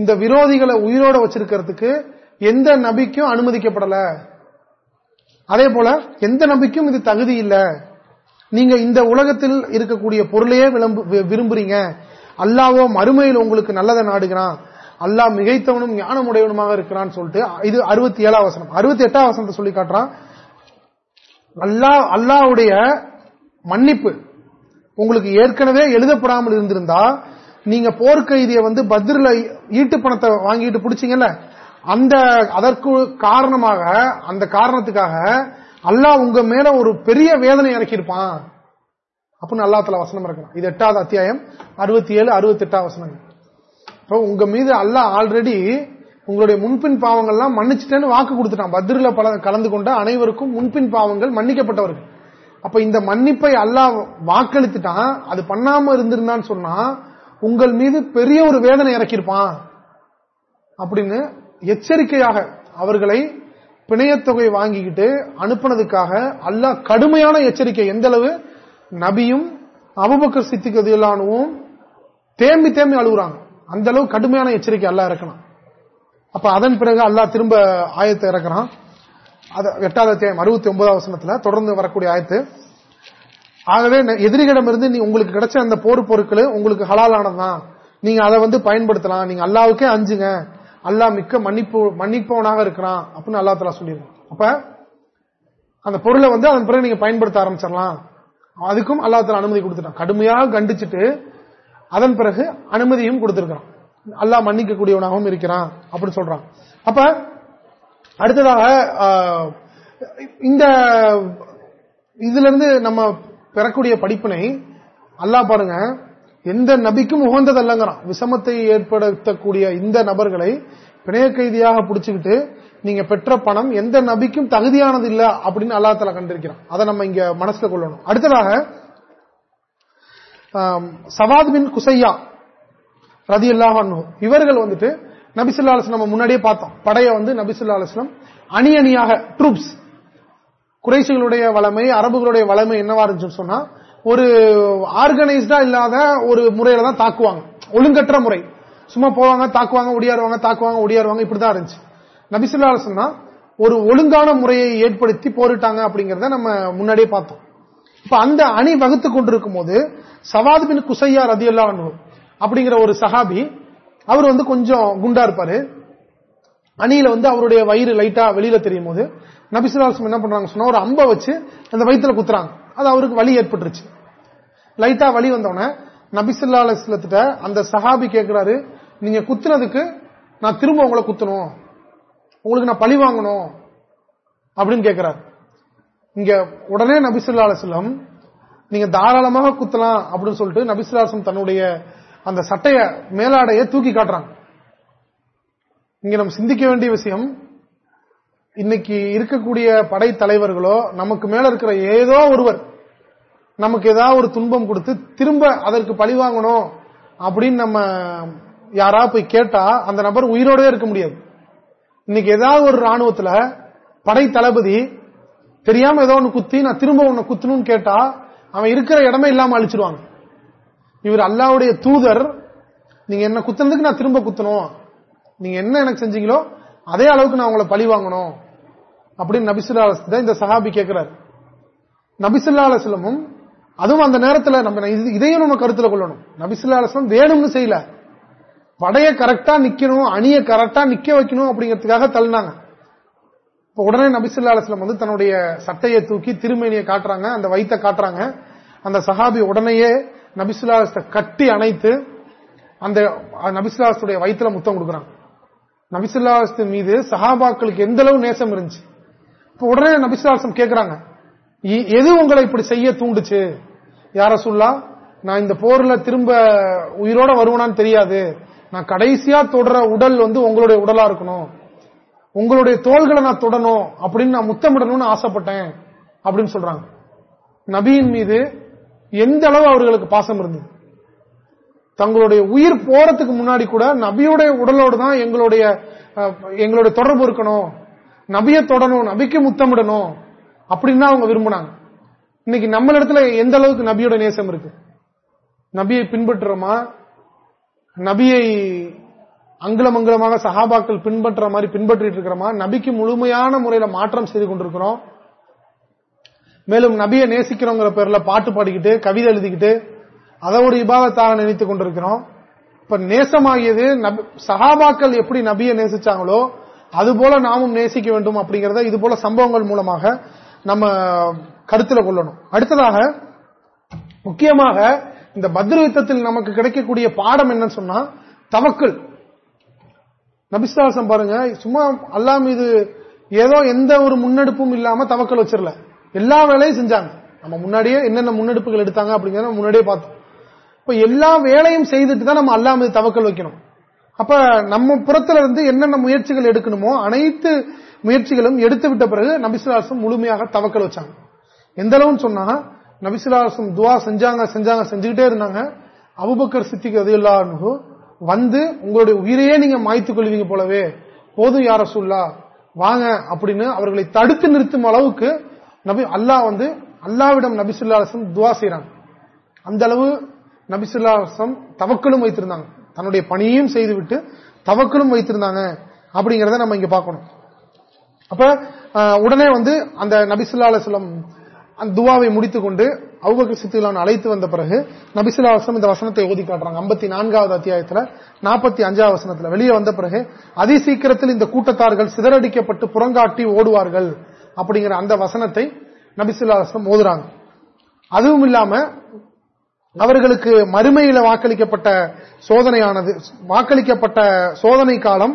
Speaker 1: இந்த விரோதிகளை உயிரோட வச்சிருக்கிறதுக்கு எந்த நபிக்கும் அனுமதிக்கப்படல. அதே போல எந்த நபிக்கும் இது தகுதி இல்லை. நீங்க இந்த உலகத்தில் இருக்கக்கூடிய பொருளையே விரும்புறீங்க. அல்லாவோ மறுமையில் உங்களுக்கு நல்லதை நாடுகிறான். அல்லாஹ் மிகைத்தவனும் ஞானமுடையவனுமாக இருக்கிறான்னு சொல்லிட்டு இது அறுபத்தி ஏழாம் வசனம். அறுபத்தி எட்டாம் வசனத்தை சொல்லி காட்டுறான். அல்லா அல்லாவுடைய மன்னிப்பு உங்களுக்கு ஏற்கனவே எழுதப்படாமல் இருந்திருந்தா நீங்க போர்க்கைதியை வந்து பத்ரில ஈட்டு பணத்தை வாங்கிட்டு பிடிச்சிங்கல்ல அந்த அதற்கு காரணமாக அந்த காரணத்துக்காக அல்லாஹ் உங்க மேல ஒரு பெரிய வேதனை இறக்கியிருப்பான் அப்படின்னு அல்லாத்துல வசனம் இருக்கலாம் இது எட்டாவது அத்தியாயம் அறுபத்தி ஏழு அறுபத்தி எட்டாவது வசனம் இப்போ உங்க மீது அல்லாஹ் ஆல்ரெடி உங்களுடைய முன்பின் பாவங்கள்லாம் மன்னிச்சுட்டேன்னு வாக்கு கொடுத்துட்டான். பத்ரில பல கலந்து கொண்ட அனைவருக்கும் முன்பின் பாவங்கள் மன்னிக்கப்பட்டவர்கள். அப்ப இந்த மன்னிப்பை அல்லாஹ் வாக்களித்துட்டான். அது பண்ணாம இருந்திருந்தான்னு சொன்னா உங்கள் மீது பெரிய ஒரு வேதனை இறக்கியிருப்பான். அப்படின்னு எச்சரிக்கையாக அவர்களை பிணையத்தொகை வாங்கிக்கிட்டு அனுப்பினதுக்காக அல்லாஹ் கடுமையான எச்சரிக்கை. எந்த அளவு? நபியும் அபுபக்கர் சித்திகதியலானுவும் தேம்பி தேம்பி அழுகுறாங்க. அந்த அளவு கடுமையான எச்சரிக்கை அல்லா இறக்கணும். அப்ப அதன் பிறகு அல்லாஹ் திரும்ப ஆயத்தை இறக்குறான். எட்டாவது அறுபத்தி ஒன்பதாவது வசனத்துல தொடர்ந்து வரக்கூடிய ஆயத்து. ஆகவே எதிரிகளிடமிருந்து நீ உங்களுக்கு கிடைச்ச அந்த போர் பொருட்கள் உங்களுக்கு ஹலாலானதுதான். நீங்க அதை வந்து பயன்படுத்தலாம். நீங்க அல்லாவுக்கே அஞ்சுங்க. அல்லா மிக்க மன்னிப்பு மன்னிப்பவனாக இருக்கிறான் அப்படின்னு அல்லா தலா சொல்லியிருக்கான். அப்ப அந்த பொருளை வந்து அதன் பிறகு நீங்க பயன்படுத்த ஆரம்பிச்சிடலாம். அதுக்கும் அல்லா தலா அனுமதி கொடுத்துட்டான். கடுமையாக கண்டிச்சுட்டு அதன் பிறகு அனுமதியும் கொடுத்திருக்கிறான். அல்லா மன்னிக்கக்கூடியவனாகவும் இருக்கிறான் அப்படின்னு சொல்றான். அப்ப அடுத்ததாக இந்த இதுல இருந்து நம்ம பெறக்கூடிய படிப்பினை அல்லா பாருங்க எந்த நபிக்கும் உகந்ததல்லங்கிறான். விஷமத்தை ஏற்படுத்தக்கூடிய இந்த நபர்களை பிணைய கைதியாக பிடிச்சுக்கிட்டு நீங்க பெற்ற பணம் எந்த நபிக்கும் தகுதியானது இல்ல அப்படின்னு அல்லா தலா கண்டிருக்கிறான். அதை நம்ம இங்க மனசுல கொள்ளணும். அடுத்ததாக சவாத் பின் குசையா ரதி அல்லாஹ் இவர்கள் வந்துட்டு நபிசுல்லா நம்ம முன்னாடியே பார்த்தோம். படைய வந்து நபிசுல்லா அலுவலம் அணி அணியாக ட்ரூப்ஸ் குறைசிகளுடைய வளமை அரபுகளுடைய வளமை என்னவா இருந்துச்சுன்னு சொன்னா ஒரு ஆர்கனைஸ்டா இல்லாத ஒரு முறையில தான் தாக்குவாங்க. ஒழுங்கற்ற முறை. சும்மா போவாங்க தாக்குவாங்க ஒடியாருவாங்க தாக்குவாங்க ஒடியாருவாங்க இப்படிதான் இருந்துச்சு. நபிசுல்லா சொன்னா ஒரு ஒழுங்கான முறையை ஏற்படுத்தி போரிட்டாங்க அப்படிங்கறத நம்ம முன்னாடியே பார்த்தோம். இப்ப அந்த அணி வகுத்து கொண்டிருக்கும் போது சவாத் பின் குசையா ரதி அப்படிங்கிற ஒரு சஹாபி அவர் வந்து கொஞ்சம் குண்டா இருப்பாரு. அணியில வந்து அவருடைய வயிறு லைட்டா வெளியில தெரியும் போது நபிசுலாசம் என்ன பண்றாங்க சொன்னா ஒரு அம்ப வச்சு அந்த வயிற்றுல குத்துறாங்க. அது அவருக்கு வலி ஏற்பட்டுருச்சு. லைட்டா வழி வந்தோடனே நபிசுல்லா அலுவலத்திட்ட அந்த சஹாபி கேட்கிறாரு நீங்க குத்துனதுக்கு நான் திரும்ப உங்களை குத்தணும். உங்களுக்கு நான் பழி வாங்கணும். அப்படின்னு கேட்கிறாரு இங்க உடனே நபிசுல்லா அலுவலம் நீங்க தாராளமாக குத்தலாம். அப்படின்னு சொல்லிட்டு நபிசுலாசம் தன்னுடைய அந்த சட்டைய மேலாடைய தூக்கி காட்டுறாங்க. இங்க நம்ம சிந்திக்க வேண்டிய விஷயம் இன்னைக்கு இருக்கக்கூடிய படை தலைவர்களோ நமக்கு மேல இருக்கிற ஏதோ ஒருவர் நமக்கு ஏதாவது ஒரு துன்பம் கொடுத்து திரும்ப அதற்கு பழி வாங்கணும் அப்படின்னு நம்ம யாரா போய் கேட்டா அந்த நபர் உயிரோடவே இருக்க முடியாது. இன்னைக்கு ஏதாவது ஒரு ராணுவத்துல படை தளபதி தெரியாம ஏதோ ஒன்னு குத்தி நான் திரும்ப உன்னை குத்தணும்னு கேட்டா அவன் இருக்கிற இடமே இல்லாம அழிச்சிருவாங்க. இவர் அல்லாவுடைய தூதர் நீங்க என்ன குத்துனதுக்கு நான் திரும்ப குத்தணும். நீங்க என்ன எனக்கு செஞ்சீங்களோ அதே அளவுக்கு நான் உங்களை பழி வாங்கணும். அப்படின்னு நபிசுல்லா இந்த சஹாபி கேட்கிறார் நபிசுல்லா அலுவலமும் அதுவும் அந்த நேரத்தில் நம்ம இதையும் நம்ம கருத்துல கொள்ளணும். நபிசுல்லா அலுவலம் வேணும்னு செய்யல. படைய கரெக்டா நிக்கணும் அணிய கரெக்டா நிக்க வைக்கணும் அப்படிங்கிறதுக்காக தள்ளினாங்க. இப்ப உடனே நபிசுல்லா அலுவலம் வந்து தன்னுடைய சட்டையை தூக்கி திருமேனியை காட்டுறாங்க அந்த வைத்த காட்டுறாங்க. அந்த சஹாபி உடனேயே நபிசுல்லாசத்தை கட்டி அணைத்து அந்த நபிசுல்லாசத்துடைய வயிற்றுல முத்தம் கொடுக்குறாங்க. நபிசுல்லாசத்தின் மீது சஹாபாக்களுக்கு எந்த அளவு நேசம் இருந்துச்சு? இப்ப உடனே நபிசுல்லாசம் கேட்கிறாங்க எது உங்களை இப்படி செய்ய தூண்டுச்சு? யார சொல்லா? நான் இந்த போர்ல திரும்ப உயிரோட வருவனான்னு தெரியாது. நான் கடைசியா தொடர உடல் வந்து உங்களுடைய உடலா இருக்கணும். உங்களுடைய தோள்களை நான் தொடணும் அப்படின்னு நான் முத்தமிடணும்னு ஆசைப்பட்டேன் அப்படின்னு சொல்றாங்க. நபியின் மீது எந்த அளவு அவர்களுக்கு பாசம் இருந்தது? தங்களுடைய உயிர் போறதுக்கு முன்னாடி கூட நபியுடைய உடலோடு தான் எங்களுடைய எங்களுடைய தொடர்பு இருக்கணும். நபியை தொடணும் நபிக்கு முத்தமிடணும். அப்படின்னு அவங்க விரும்பினாங்க. இன்னைக்கு நம்ம இடத்துல எந்த அளவுக்கு நபியோட நேசம் இருக்கு? நபியை பின்பற்றுறோமா? நபியை அங்குலமங்கலமாக சகாபாக்கள் பின்பற்ற மாதிரி பின்பற்றிட்டு இருக்கிறோமா? நபிக்கு முழுமையான முறையில மாற்றம் செய்து கொண்டிருக்கிறோம். மேலும் நபியை நேசிக்கிறோங்கிற பேர்ல பாட்டு பாடிக்கிட்டு கவிதை எழுதிக்கிட்டு அதை ஒரு இபாதத்தாக நினைத்துக் கொண்டிருக்கிறோம். இப்ப நேசமாகியது சகாபாக்கள் எப்படி நபியை நேசிச்சாங்களோ அது போல நாமும் நேசிக்க வேண்டும் அப்படிங்கறத இது போல சம்பவங்கள் மூலமாக நம்ம கருத்துல கொள்ளணும். அடுத்ததாக முக்கியமாக இந்த பத்ர யுத்தத்தில் நமக்கு கிடைக்கக்கூடிய பாடம் என்னன்னு சொன்னா தவக்கல் நபிஸ்தாசம் பாருங்க சும்மா அல்லா மீது ஏதோ எந்த ஒரு முன்னெடுப்பும் இல்லாம தவக்கல் வச்சிடல. எல்லா வேலையும் செஞ்சாங்க. நம்ம முன்னாடியே என்னென்ன முன்னெடுப்புகள் எடுத்தாங்க அப்படிங்கிறத முன்னாடியே பார்த்தோம். இப்ப எல்லா வேலையும் செய்துட்டு தான் நம்ம அல்லா மீது தவக்கல் வைக்கணும். அப்ப நம்ம புறத்துல இருந்து என்னென்ன முயற்சிகள் எடுக்கணுமோ அனைத்து முயற்சிகளும் எடுத்து விட்ட பிறகு நபிசுலாசம் முழுமையாக தவக்கல் வச்சாங்க. எந்த அளவுன்னு சொன்னா நபிசுலாசம் துவா செஞ்சாங்க செஞ்சாங்க செஞ்சுக்கிட்டே இருந்தாங்க. அபுபக்கர் சித்திக்கு அது வந்து உங்களுடைய உயிரையே நீங்க மாய்த்துக் கொள்வீங்க போலவே. போதும் யார சொல்லா வாங்க அப்படின்னு அவர்களை தடுத்து நிறுத்தும் அளவுக்கு நபி அல்லாஹ் வந்து அல்லாவிடம் நபிசுல்லாசம் துவா செய்யறாங்க அந்த அளவு நபிசுல்லாசம் தவக்கலும் வைத்திருந்தாங்க. தன்னுடைய பணியையும் செய்துவிட்டு தவக்கலும் வைத்திருந்தாங்க. அப்படிங்கறத நம்ம இங்க பார்க்கணும். அப்ப உடனே வந்து அந்த நபிசுல்லா அலுவலம் அந்த துவாவை முடித்துக் கொண்டு அவுபக்கர் சித்துலான் அழைத்து வந்த பிறகு நபிசுல்லாசம் இந்த வசனத்தை ஓதி காட்டுறாங்க. ஐம்பத்தி நான்காவது அத்தியாயத்துல நாற்பத்தி அஞ்சாவது வசனத்துல. வெளியே வந்த பிறகு அதிசீக்கிரத்தில் இந்த கூட்டத்தார்கள் சிதறடிக்கப்பட்டு புறங்காட்டி ஓடுவார்கள் அப்படிங்கிற அந்த வசனத்தை நபிசுல்லாசம் ஓதுறாங்க. அதுவும் இல்லாம அவர்களுக்கு மறுமையில வாக்களிக்கப்பட்ட சோதனையானது வாக்களிக்கப்பட்ட சோதனை காலம்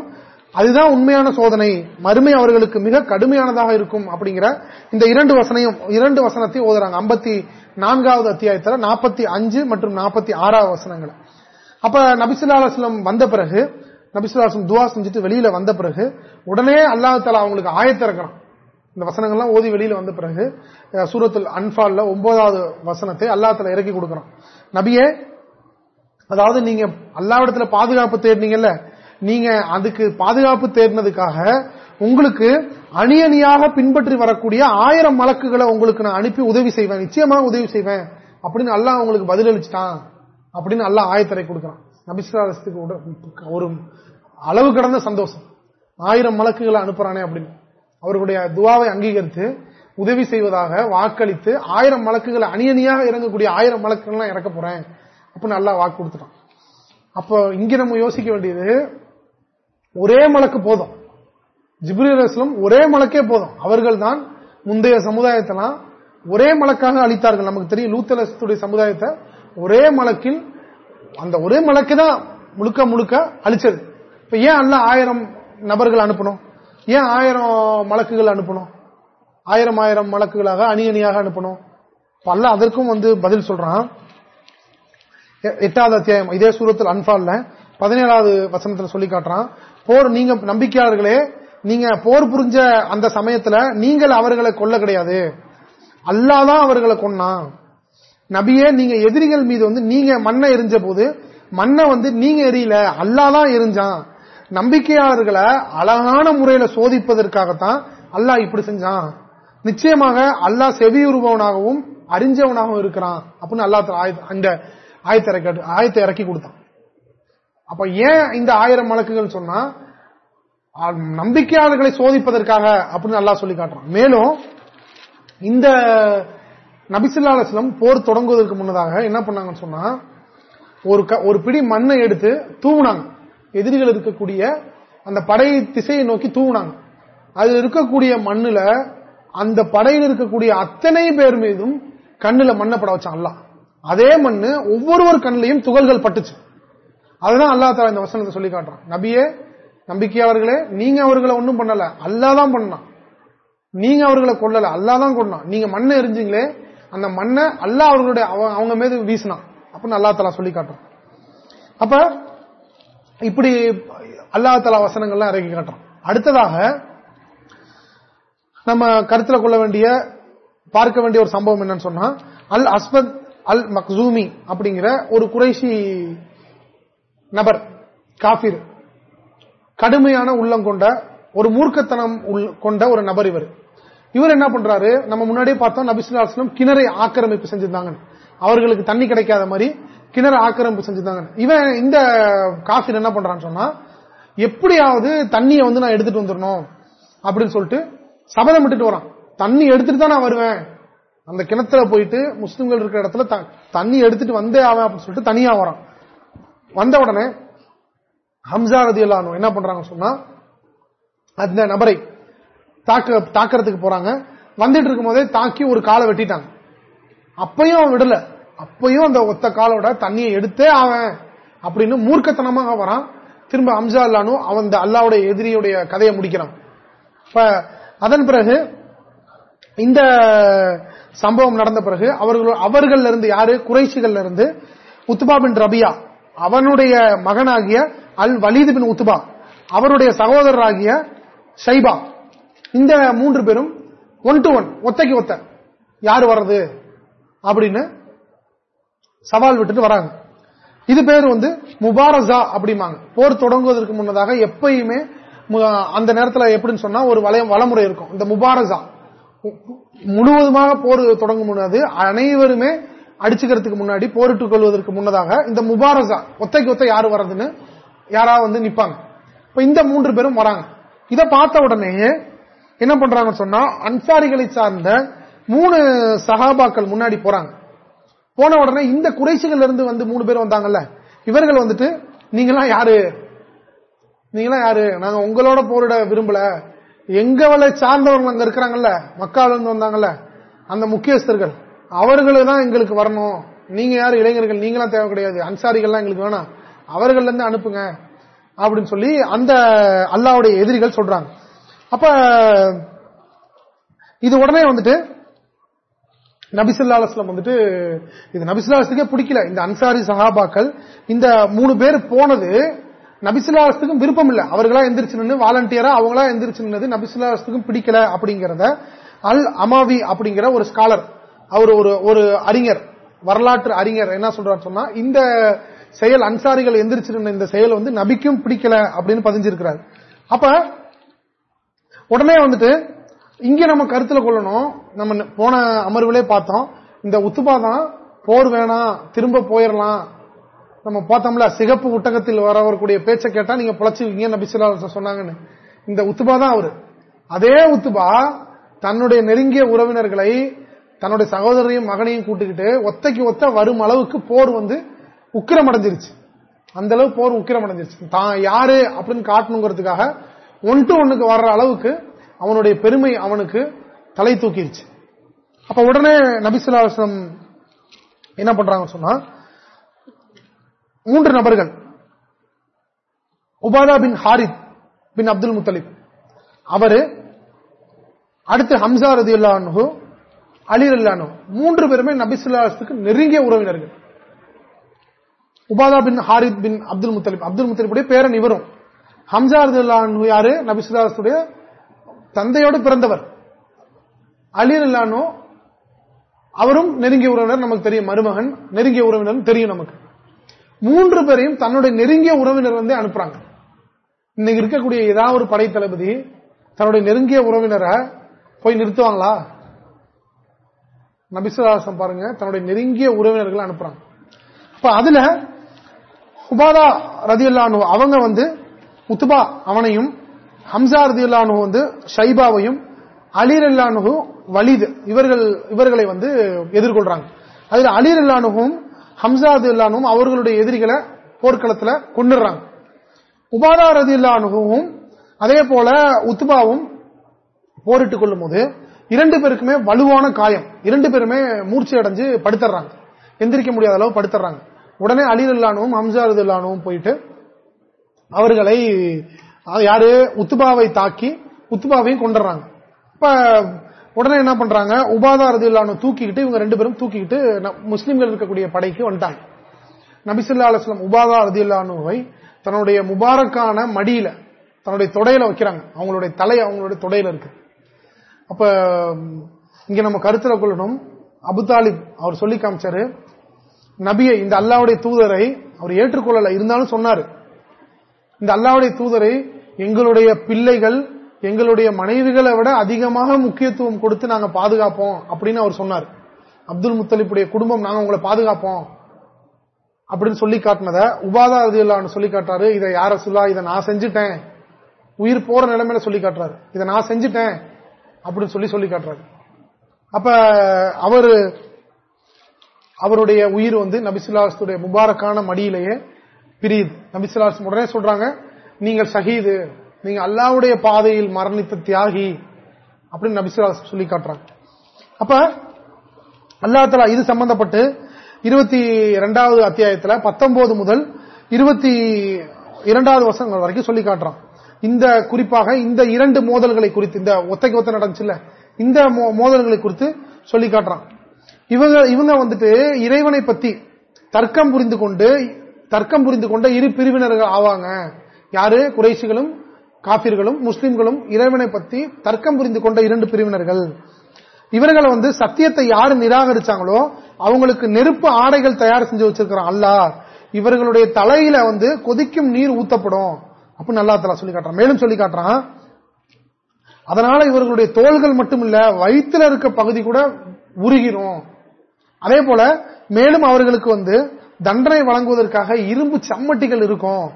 Speaker 1: அதுதான் உண்மையான சோதனை. மறுமை அவர்களுக்கு மிக கடுமையானதாக இருக்கும் அப்படிங்கிற இந்த இரண்டு வசனையும் இரண்டு வசனத்தையும் ஓதுறாங்க. ஐம்பத்தி நான்காவது அத்தியாயத்தில் நாற்பத்தி அஞ்சு மற்றும் நாற்பத்தி ஆறாவது வசனங்கள். அப்ப நபிசுல்லாஸ்லம் வந்த பிறகு நபிசுல்லாஸ்லம் துவா செஞ்சுட்டு வெளியில வந்த பிறகு உடனே அல்லாஹால அவங்களுக்கு ஆயத்திறக்கிறான் இந்த வசனங்கள்லாம் ஓதி வெளியில வந்த பிறகு சூரத்தில் அன்பால்ல ஒன்பதாவது வசனத்தை அல்லாஹால இறக்கி கொடுக்கிறான். நபியே அதாவது நீங்க அல்லாவிடத்துல பாதுகாப்பு தேடினீங்கல்ல நீங்க அதுக்கு பாதுகாப்பு தேடினதுக்காக உங்களுக்கு அணியணியாக பின்பற்றி வரக்கூடிய ஆயிரம் மலக்குகளை உங்களுக்கு நான் அனுப்பி உதவி செய்வேன். நிச்சயமாக உதவி செய்வேன். அப்படின்னு அல்லாஹ் உங்களுக்கு பதிலளிச்சிட்டான். அப்படின்னு அல்லாஹ் ஆயத்தரை கொடுக்கிறான். நபிஸ்லாசத்துக்கு ஒரு அளவு கடந்த சந்தோஷம். ஆயிரம் மலக்குகளை அனுப்புறானே அப்படின்னு. அவர்களுடைய துவாவை அங்கீகரித்து உதவி செய்வதாக வாக்களித்து ஆயிரம் மலக்குகளை அணியணியாக இறங்கக்கூடிய ஆயிரம் மலக்குகள்லாம் இறக்க போறேன். அப்படின்னு நல்லா வாக்கு கொடுத்துட்டான். அப்போ இங்க நம்ம யோசிக்க வேண்டியது ஒரே மலக்கு போதும். ஜிப்ரீல் அலிஸ்லம் ஒரே மலக்கே போதும். அவர்கள் தான் முந்தைய சமுதாயத்தெல்லாம் ஒரே மலக்காக அளித்தார்கள் நமக்கு தெரியும் லூத்தலத்துடைய சமுதாயத்தை ஒரே மலக்கில் அந்த ஒரே மலக்கு தான் முழுக்க முழுக்க அழிச்சது. இப்ப ஏன் அல்ல ஆயிரம் நபர்கள் அனுப்பணும்? ஏன் ஆயிரம் மலக்குகள் அனுப்பணும்? ஆயிரம் ஆயிரம் மலக்குகளாக அணி அணியாக அனுப்பணும்? பல்ல அதற்கும் வந்து பதில் சொல்றான். எட்டாவது அத்தியாயம் இதே சூரத்தில் அன்பால்ல பதினேழாவது வசனத்தில் சொல்லி காட்டுறான். போர் நீங்க நம்பிக்கையாளர்களே நீங்க போர் புரிஞ்ச அந்த சமயத்துல நீங்கள் அவர்களை கொல்ல கிடையாது. அல்லாதான் அவர்களை கொன்னான் நபியே நீங்க எதிரிகள் மீது வந்து நீங்க மண்ணை எரிஞ்ச போது மண்ணை வந்து நீங்க எரியல அல்லாதான் எரிஞ்சான். நம்பிக்கையாளர்களை அழகான முறையில சோதிப்பதற்காகத்தான் அல்லாஹ் இப்படி செஞ்சான். நிச்சயமாக அல்லாஹ் செவியுறுபவனாகவும் அறிஞ்சவனாகவும் இருக்கிறான் அப்படின்னு அல்லா அந்த ஆயத்தை ஆயத்தை இறக்கி கொடுத்தான். அப்ப ஏன் இந்த ஆயிரம் வழக்குகள் சொன்னா நம்பிக்கையாளர்களை சோதிப்பதற்காக அப்படின்னு நல்லா சொல்லி காட்டுறான். மேலும் இந்த நபிசுல்லாஸ்லம் போர் தொடங்குவதற்கு முன்னதாக என்ன பண்ணாங்கன்னு சொன்னா ஒரு ஒரு பிடி மண்ணை எடுத்து தூவுனாங்க. எதிரிகள் இருக்கக்கூடிய அந்த படை திசையை நோக்கி தூவுனாங்க. அதில் இருக்கக்கூடிய மண்ணுல அந்த படையில் இருக்கக்கூடிய அத்தனை பேர் மீதும் கண்ணுல மண்ணை பட வச்சான் அதே மண்ணு ஒவ்வொருவர் கண்ணிலையும் துகள்கள் பட்டுச்சு. அதுதான் அல்லா தலா இந்த வசனத்தை சொல்லி காட்டுறான். நபியே நம்பிக்கையாளர்களே நீங்க அவர்களை ஒன்றும் பண்ணல. அல்லாதான் பண்ணான். நீங்க அவர்களை கொள்ளல அல்லாதான் கொண்டான் நீங்க மண்ணை எரிஞ்சிங்களே அந்த மண்ணை அல்லா அவர்களுடைய அவங்க மீது வீசினான். அப்படின்னு அல்லா தலா சொல்லி காட்டுறான். அப்ப இப்படி அல்லா தலா வசனங்கள்லாம் இறக்கி காட்டுறான். அடுத்ததாக நம்ம கருத்துல கொள்ள வேண்டிய பார்க்க வேண்டிய ஒரு சம்பவம் என்னன்னு சொன்னா அல் அஸ்மத் அல் மக்சூமி அப்படிங்கிற ஒரு குறைசி நபர் காபிர் கடுமையான உள்ளம் கொண்ட ஒரு மூர்க்கத்தனம் கொண்ட ஒரு நபர் இவர். இவர் என்ன பண்றாரு? நம்ம முன்னாடியே பார்த்தோம் நபிசுல்லாஸ்லம் கிணறை ஆக்கிரமிப்பு செஞ்சிருந்தாங்க. அவர்களுக்கு தண்ணி கிடைக்காத மாதிரி கிணறு ஆக்கிரமிப்பு செஞ்சிருந்தாங்க. இவன் இந்த காஃபிர் என்ன பண்றான்னு சொன்னா எப்படியாவது தண்ணியை வந்து நான் எடுத்துட்டு வந்துடணும் அப்படின்னு சொல்லிட்டு சபதம் விட்டுட்டு வரான். தண்ணி எடுத்துட்டு தான் நான் வருவேன். அந்த கிணத்துல போயிட்டு முஸ்லிம்கள் இருக்கிற இடத்துல தண்ணி எடுத்துட்டு வந்தே ஆவேன் அப்படின்னு சொல்லிட்டு தனியா வரான். வந்த உடனே ஹம்சா ரதி என்ன பண்றாங்க சொன்னா அந்த நபரை தாக்க தாக்கிறதுக்கு போறாங்க. வந்துட்டு இருக்கும் போதே தாக்கி ஒரு காலை வெட்டிட்டாங்க. அப்பையும் அவன் விடல. அப்பையும் அந்த ஒத்த காலோட தண்ணியை எடுத்தே அவன் அப்படின்னு மூர்க்கத்தனமாக வரான். திரும்ப அம்சா அல்லானு அவன் இந்த அல்லாவுடைய எதிரியுடைய கதையை முடிக்கிறான். இப்ப அதன் பிறகு இந்த சம்பவம் நடந்த பிறகு அவர்கள் அவர்கள் இருந்து யாரு? குறைச்சிகள் இருந்து உத்துபா பின் ரபியா அவனுடைய மகனாகிய அல் வலீது பின் உத்துபா அவருடைய சகோதரராகிய ஷைபா. இந்த மூன்று பேரும் ஒன் டு ஒன் ஒத்தைக்கு ஒத்த. யாரு வர்றது? அப்படின்னு சவால் விட்டுட்டு வராங்க. இது பேர் வந்து முபாரசா அப்படிமாங்க போர் தொடங்குவதற்கு முன்னதாக எப்பயுமே அந்த நேரத்தில் எப்படின்னு சொன்னா ஒரு வளையம் வளமுறை இருக்கும். இந்த முபாரசா முழுவதுமாக போர் தொடங்க முன்னாடி அனைவருமே அடிச்சுக்கிறதுக்கு முன்னாடி போரிட்டுக் கொள்வதற்கு முன்னதாக இந்த முபாரசா ஒத்தைக்கு ஒத்த யாரு வர்றதுன்னு யாராவது வந்து நிப்பாங்க. இப்ப இந்த மூன்று பேரும் வராங்க. இதை பார்த்த உடனே என்ன பண்றாங்க சொன்னா அன்சாரிகளை சார்ந்த மூணு சகாபாக்கள் முன்னாடி போறாங்க. போன உடனே இந்த குறைசிகள் இருந்து வந்து மூணு பேர் வந்தாங்கல்ல இவர்கள் வந்துட்டு நீங்களாம் யாரு? நீங்களாம் யாரு? நாங்க உங்களோட போரிட விரும்பல. எங்களை சார்ந்தவங்க அங்க இருக்கிறாங்கல்ல மக்கள் இருந்து வந்தாங்கல்ல அந்த முக்கியஸ்தர்கள். அவர்களை தான் எங்களுக்கு வரணும். நீங்க யாரு? இளைஞர்கள். நீங்களாம் தேவை கிடையாது. அன்சாரிகள்லாம் எங்களுக்கு வேணாம். அவர்கள் இருந்து அனுப்புங்க. அப்படின்னு சொல்லி அந்த அல்லாவுடைய எதிரிகள் சொல்றாங்க. அப்ப இது உடனே வந்துட்டு நபிசுல்லா வந்துட்டு இது நபிசுல்லா பிடிக்கல. இந்த அன்சாரி சஹாபாக்கள் இந்த மூணு பேர் போனது நபிசுல்லாஸ்துக்கும் விருப்பம் இல்ல. அவர்களா எந்திரிச்சு நின்று வாலண்டியரா அவங்களா எந்திரிச்சு நின்னது நபிசுல்லாஸ்துக்கும் பிடிக்கல அப்படிங்கறத அல் அமாவி அப்படிங்கிற ஒரு ஸ்காலர் அவர் ஒரு ஒரு அறிஞர் வரலாற்று அறிஞர் என்ன சொல்றாரு சொன்னா இந்த செயல் அன்சாரிகள் எந்திரிச்சிருந்த இந்த செயல் வந்து நபிக்கும் பிடிக்கல அப்படின்னு பதிஞ்சிருக்கிறார். அப்ப உடனே வந்துட்டு இங்க நம்ம கருத்துல கொள்ளணும். நம்ம போன அமர்வுலே பார்த்தோம். இந்த உத்துபா தான் போர் வேணாம் திரும்ப போயிடலாம் நம்ம பார்த்தோம்ல சிகப்பு உட்டகத்தில் வரக்கூடிய பேச்சை கேட்டா நீங்க புழைச்சுவீங்க நபிசுல்லா சொன்னாங்கன்னு. இந்த உத்துபா தான் அவரு. அதே உத்துபா தன்னுடைய நெருங்கிய உறவினர்களை தன்னுடைய சகோதரையும் மகனையும் கூட்டுக்கிட்டு ஒத்தைக்கு ஒத்த வரும் அளவுக்கு போர் வந்து உக்கிரம் அடைஞ்சிருச்சு அந்த அளவு போர் உக்கிரம் அடைஞ்சிருச்சு தான் யாரு அப்படின்னு காட்டணுங்கிறதுக்காக ஒன் டு ஒன்னுக்கு வர்ற அளவுக்கு அவனுடைய பெருமை அவனுக்கு தலை தூக்கிருச்சு. அப்ப உடனே நபிசுல்லாஸ்லம் என்ன பண்றாங்க சொன்னா மூன்று நபர்கள் உபாதா பின் ஹாரித் பின் அப்துல் முத்தலிப். அவரு அடுத்து ஹம்சா ரதி அலிரல்லானோ மூன்று பேருமே நபிசுல்லாத்துக்கு நெருங்கிய உறவினர்கள். உபாதா பின் ஹாரித் பின் அப்துல் முத்தலிப். அப்துல் முத்தலிப்புடைய பேரன் இவரும். ஹம்சா அர்துல்லானு யாரு? நபிசுல்லாத்துடைய தந்தையோடு பிறந்தவர். அலிரல்லானோ அவரும் நெருங்கிய உறவினர் நமக்கு தெரியும். மருமகன் நெருங்கிய உறவினர் தெரியும் நமக்கு. மூன்று பேரையும் தன்னுடைய நெருங்கிய உறவினர் வந்து அனுப்புறாங்க. இன்னைக்கு இருக்கக்கூடிய ஏதாவது ஒரு படை தளபதி தன்னுடைய நெருங்கிய உறவினரை போய் நிறுத்துவாங்களா? நபிசுராசம் பாருங்க தன்னுடைய நெருங்கிய உறவினர்கள் அனுப்புறாங்க. அப்ப அதுல உபாதா ரதியுல்லானு அவங்க வந்து உத்துபா அவனையும் ஹம்சா ரதியுல்லானு வந்து ஷைபாவையும் அலீர் அல்லானு வலிது இவர்கள் இவர்களை வந்து எதிர்கொள்றாங்க. அதுல அலீர் அல்லானுகும் ஹம்சா ரதியுல்லானும் அவர்களுடைய எதிரிகளை போர்க்களத்தில் கொண்டுடுறாங்க உபாதா ரதியுல்லானுவும் அதே போல உத்துபாவும் போரிட்டுக் கொள்ளும் போது இரண்டு பேருக்குமே வலுவான காயம். இரண்டு பேருமே மூர்ச்சி அடைஞ்சு படுத்துறாங்க. எந்திரிக்க முடியாத அளவு படுத்துறாங்க. உடனே அலிரல்லானும் ஹம்சாருல்லானும் போயிட்டு அவர்களை யாரு? உத்துபாவை தாக்கி உத்துபாவையும் கொண்டுறாங்க இப்ப உடனே என்ன பண்றாங்க? உபாதாரது இல்லானு தூக்கிக்கிட்டு இவங்க ரெண்டு பேரும் தூக்கிக்கிட்டு முஸ்லீம்கள் இருக்கக்கூடிய படைக்கு வந்துட்டாங்க. நபிசுல்லா அலுவலம் உபாதா ரதியுல்லானுவை தன்னுடைய முபாரக்கான மடியில தன்னுடைய தொடையில வைக்கிறாங்க. அவங்களுடைய தலை அவங்களுடைய தொடையில இருக்கு. அப்ப இங்க நம்ம கருத்துல கொள்ளணும். அபுதாலிப் அவர் சொல்லி காமிச்சாரு. நபியை இந்த அல்லாவுடைய தூதரை அவர் ஏற்றுக்கொள்ளல. இருந்தாலும் சொன்னாரு. இந்த அல்லாவுடைய தூதரை எங்களுடைய பிள்ளைகள் எங்களுடைய மனைவிகளை விட அதிகமாக முக்கியத்துவம் கொடுத்து நாங்க பாதுகாப்போம் அப்படின்னு அவர் சொன்னார். அப்துல் முத்தலிப்புடைய குடும்பம் நாங்க உங்களை பாதுகாப்போம் அப்படின்னு சொல்லி காட்டினத உபாதா ரதியுல்லான்னு சொல்லி காட்டாரு. இதை யார சொல்லா இதை நான் செஞ்சுட்டேன். உயிர் போற நிலைமையில சொல்லி காட்டுறாரு. இதை நான் செஞ்சுட்டேன். அப்படின்னு சொல்லி சொல்லி காட்டுறாங்க. அப்ப அவரு அவருடைய உயிர் வந்து நபிசுல்லாசுடைய முபாரக்கான மடியிலேயே பிரியுது. நபிசுல்லாஸ் உடனே சொல்றாங்க நீங்கள் சகிது நீங்க அல்லாவுடைய பாதையில் மரணித்த தியாகி அப்படின்னு நபிசுல்லாஸ் சொல்லி காட்டுறாங்க. அப்ப அல்லா தலா இது சம்பந்தப்பட்டு இருபத்தி இரண்டாவது அத்தியாயத்தில் பத்தொன்பது முதல் இருபத்தி இரண்டாவது வருஷங்கள் வரைக்கும் சொல்லி காட்டுறான். இந்த குறிப்பாக இந்த இரண்டு மோதல்களை குறித்து இந்த ஒத்தைக்கு ஒத்த நடந்துச்சுல்ல இந்த மோதல்களை குறித்து சொல்லி காட்டுறான். இவங்க இவங்க வந்துட்டு இறைவனை பத்தி தர்க்கம் புரிந்து கொண்டு தர்க்கம் புரிந்து கொண்ட இரு பிரிவினர்கள் ஆவாங்க. யாரு? குறைசிகளும் காபிர்களும் முஸ்லிம்களும் இறைவனை பத்தி தர்க்கம் புரிந்து கொண்ட இரண்டு பிரிவினர்கள். இவர்களை வந்து சத்தியத்தை யாரு நிராகரிச்சாங்களோ அவங்களுக்கு நெருப்பு ஆடைகள் தயார் செஞ்சு வச்சிருக்கிறான் அல்ல இவர்களுடைய தலையில வந்து கொதிக்கும் நீர் ஊத்தப்படும். அப்படின்னு நல்லா தலா சொல்லி காட்டுறான். மேலும் சொல்லி காட்டுறான். அதனால இவர்களுடைய தோள்கள் மட்டும் இல்ல வயிற்றுல இருக்க பகுதி கூட உருகிரும். அதே போல மேலும் அவர்களுக்கு வந்து தண்டனை வழங்குவதற்காக இரும்பு சம்மட்டிகள் இருக்கும்.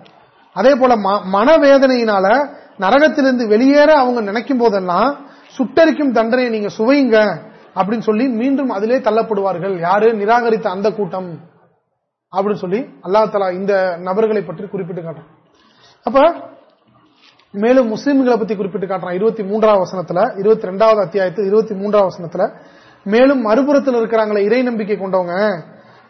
Speaker 1: அதே போல மனவேதனையினால நரகத்திலிருந்து வெளியேற அவங்க நினைக்கும் போதெல்லாம் சுட்டரிக்கும் தண்டனையை நீங்க சுவையுங்க அப்படின்னு சொல்லி மீண்டும் அதிலே தள்ளப்படுவார்கள். யாரு? நிராகரித்த அந்த கூட்டம். அப்படின்னு சொல்லி அல்லா தலா இந்த நபர்களை பற்றி குறிப்பிட்டு காட்டுறான். அப்ப மேலும் முஸ்லிம்களை பத்தி குறிப்பிட்டு காட்டுறான். இருபத்தி மூன்றாவது வசனத்துல இருபத்தி ரெண்டாவது அத்தியாயத்தில் இருபத்தி மூன்றாவது வசனத்துல மேலும் மறுபுறத்தில் இருக்கிறாங்களே இறை நம்பிக்கை கொண்டவங்க.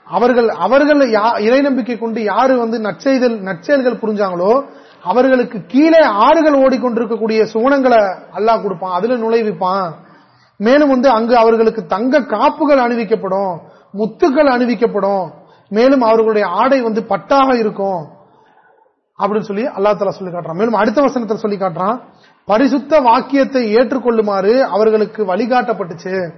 Speaker 1: அவர்கள் அவர்கள் இறை நம்பிக்கை கொண்டு யாரு வந்து நற்செய்தல் நற்செயல்கள் புரிஞ்சாங்களோ அவர்களுக்கு கீழே ஆறுகள் ஓடிக்கொண்டிருக்கக்கூடிய சுவனங்களை அல்லாஹ் கொடுப்பான். அதுல நுழைவிப்பான். மேலும் வந்து அங்கு அவர்களுக்கு தங்க காப்புகள் அணிவிக்கப்படும் முத்துக்கள் அணிவிக்கப்படும். மேலும் அவர்களுடைய ஆடை வந்து பட்டாக இருக்கும். அப்படின்னு சொல்லி அல்லா தலா சொல்லி காட்டுறான். மேலும் அடுத்த வசனத்தில் சொல்லி காட்டுறான். பரிசுத்த வாக்கியத்தை ஏற்றுக்கொள்ளுமாறு அவர்களுக்கு வழிகாட்டப்பட்டுச்சு.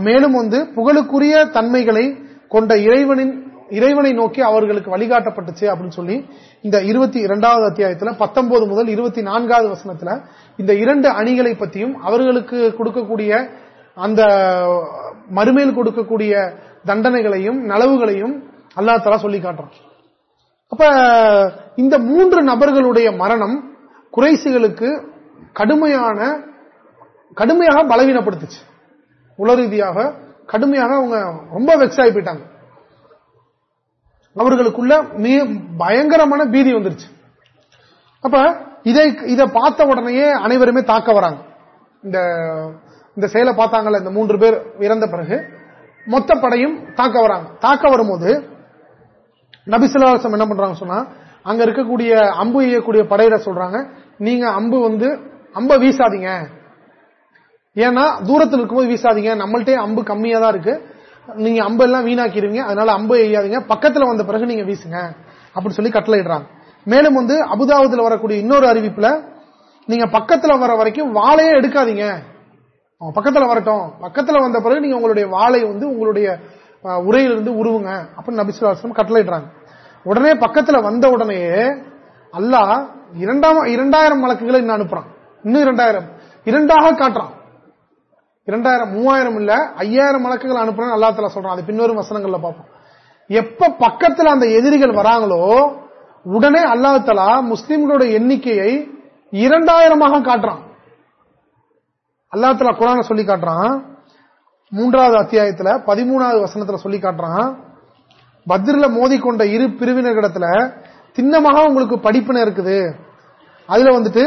Speaker 1: மேலும் வந்து புகழுக்குரிய தன்மைகளை கொண்ட இறைவனின் இறைவனை நோக்கி அவர்களுக்கு வழிகாட்டப்பட்டுச்சு அப்படின்னு சொல்லி இந்த இருபத்தி இரண்டாவது அத்தியாயத்தில் பத்தொன்பது முதல் இருபத்தி நான்காவது வசனத்துல இந்த இரண்டு அணிகளை பற்றியும் அவர்களுக்கு கொடுக்கக்கூடிய அந்த மறுமையில் கொடுக்கக்கூடிய தண்டனைகளையும் நலவுகளையும் அல்லா தலா சொல்லி காட்டுறான். அப்ப இந்த மூன்று நபர்களுடைய மரணம் குறைசிகளுக்கு கடுமையான கடுமையாக பலவீனப்படுத்துச்சு. உல ரீதியாக கடுமையாக அவங்க ரொம்ப வெக்ஸ் ஆகி போயிட்டாங்க. அவர்களுக்குள்ள மிக பயங்கரமான பீதி வந்துருச்சு. அப்ப இதை இதை பார்த்த உடனேயே அனைவருமே தாக்க வராங்க. இந்த இந்த செயலை பார்த்தாங்கல்ல இந்த மூன்று பேர் இறந்த பிறகு மொத்த படையும் தாக்க வராங்க. தாக்க வரும்போது நபிசுல்லாசம் என்ன பண்றாங்க சொன்னா அங்க இருக்கக்கூடிய அம்பு எய்யக்கூடிய படையில சொல்றாங்க நீங்க அம்பு வந்து அம்ப வீசாதீங்க. ஏன்னா தூரத்தில் இருக்கும்போது வீசாதீங்க. நம்மள்ட்டே அம்பு கம்மியா தான் இருக்கு. நீங்க அம்பு எல்லாம் வீணாக்கிடுவீங்க. அதனால அம்பு எய்யாதீங்க. பக்கத்துல வந்த பிறகு நீங்க வீசுங்க. அப்படின்னு சொல்லி கட்டளையிடுறாங்க. மேலும் வந்து அபுதாபுல வரக்கூடிய இன்னொரு அறிவிப்புல நீங்க பக்கத்துல வர வரைக்கும் வாழையே எடுக்காதீங்க. பக்கத்துல வரட்டும். பக்கத்துல வந்த பிறகு நீங்க உங்களுடைய வாழை வந்து உங்களுடைய உரையிலிருந்து உருவுங்க. அப்படின்னு நபிசுலாசம் கட்டளையிடுறாங்க. உடனே பக்கத்துல வந்த உடனே அல்லாஹ் இரண்டாம் இரண்டாயிரம் வழக்குகளை இன்னும் அனுப்புறான். இன்னும் இரண்டாயிரம். இரண்டாக காட்டுறான். இரண்டாயிரம் மூவாயிரம் இல்ல ஐயாயிரம் வழக்குகள் அனுப்புறேன் அல்லா தலா சொல்றான். அது பின்னொரு வசனங்கள்ல பார்ப்போம். எப்ப பக்கத்துல அந்த எதிரிகள் வராங்களோ உடனே அல்லாஹ் தலா முஸ்லிம்களோட எண்ணிக்கையை இரண்டாயிரமாக காட்டுறான். அல்லா தலா குரான சொல்லி காட்டுறான். மூன்றாவது அத்தியாயத்துல பதிமூணாவது வசனத்துல சொல்லி காட்டுறான். பத்ரில மோதி கொண்ட இரு பிரிவினர்களிடத்துல திண்ணமாக உங்களுக்கு படிப்பின இருக்குது. அதுல வந்துட்டு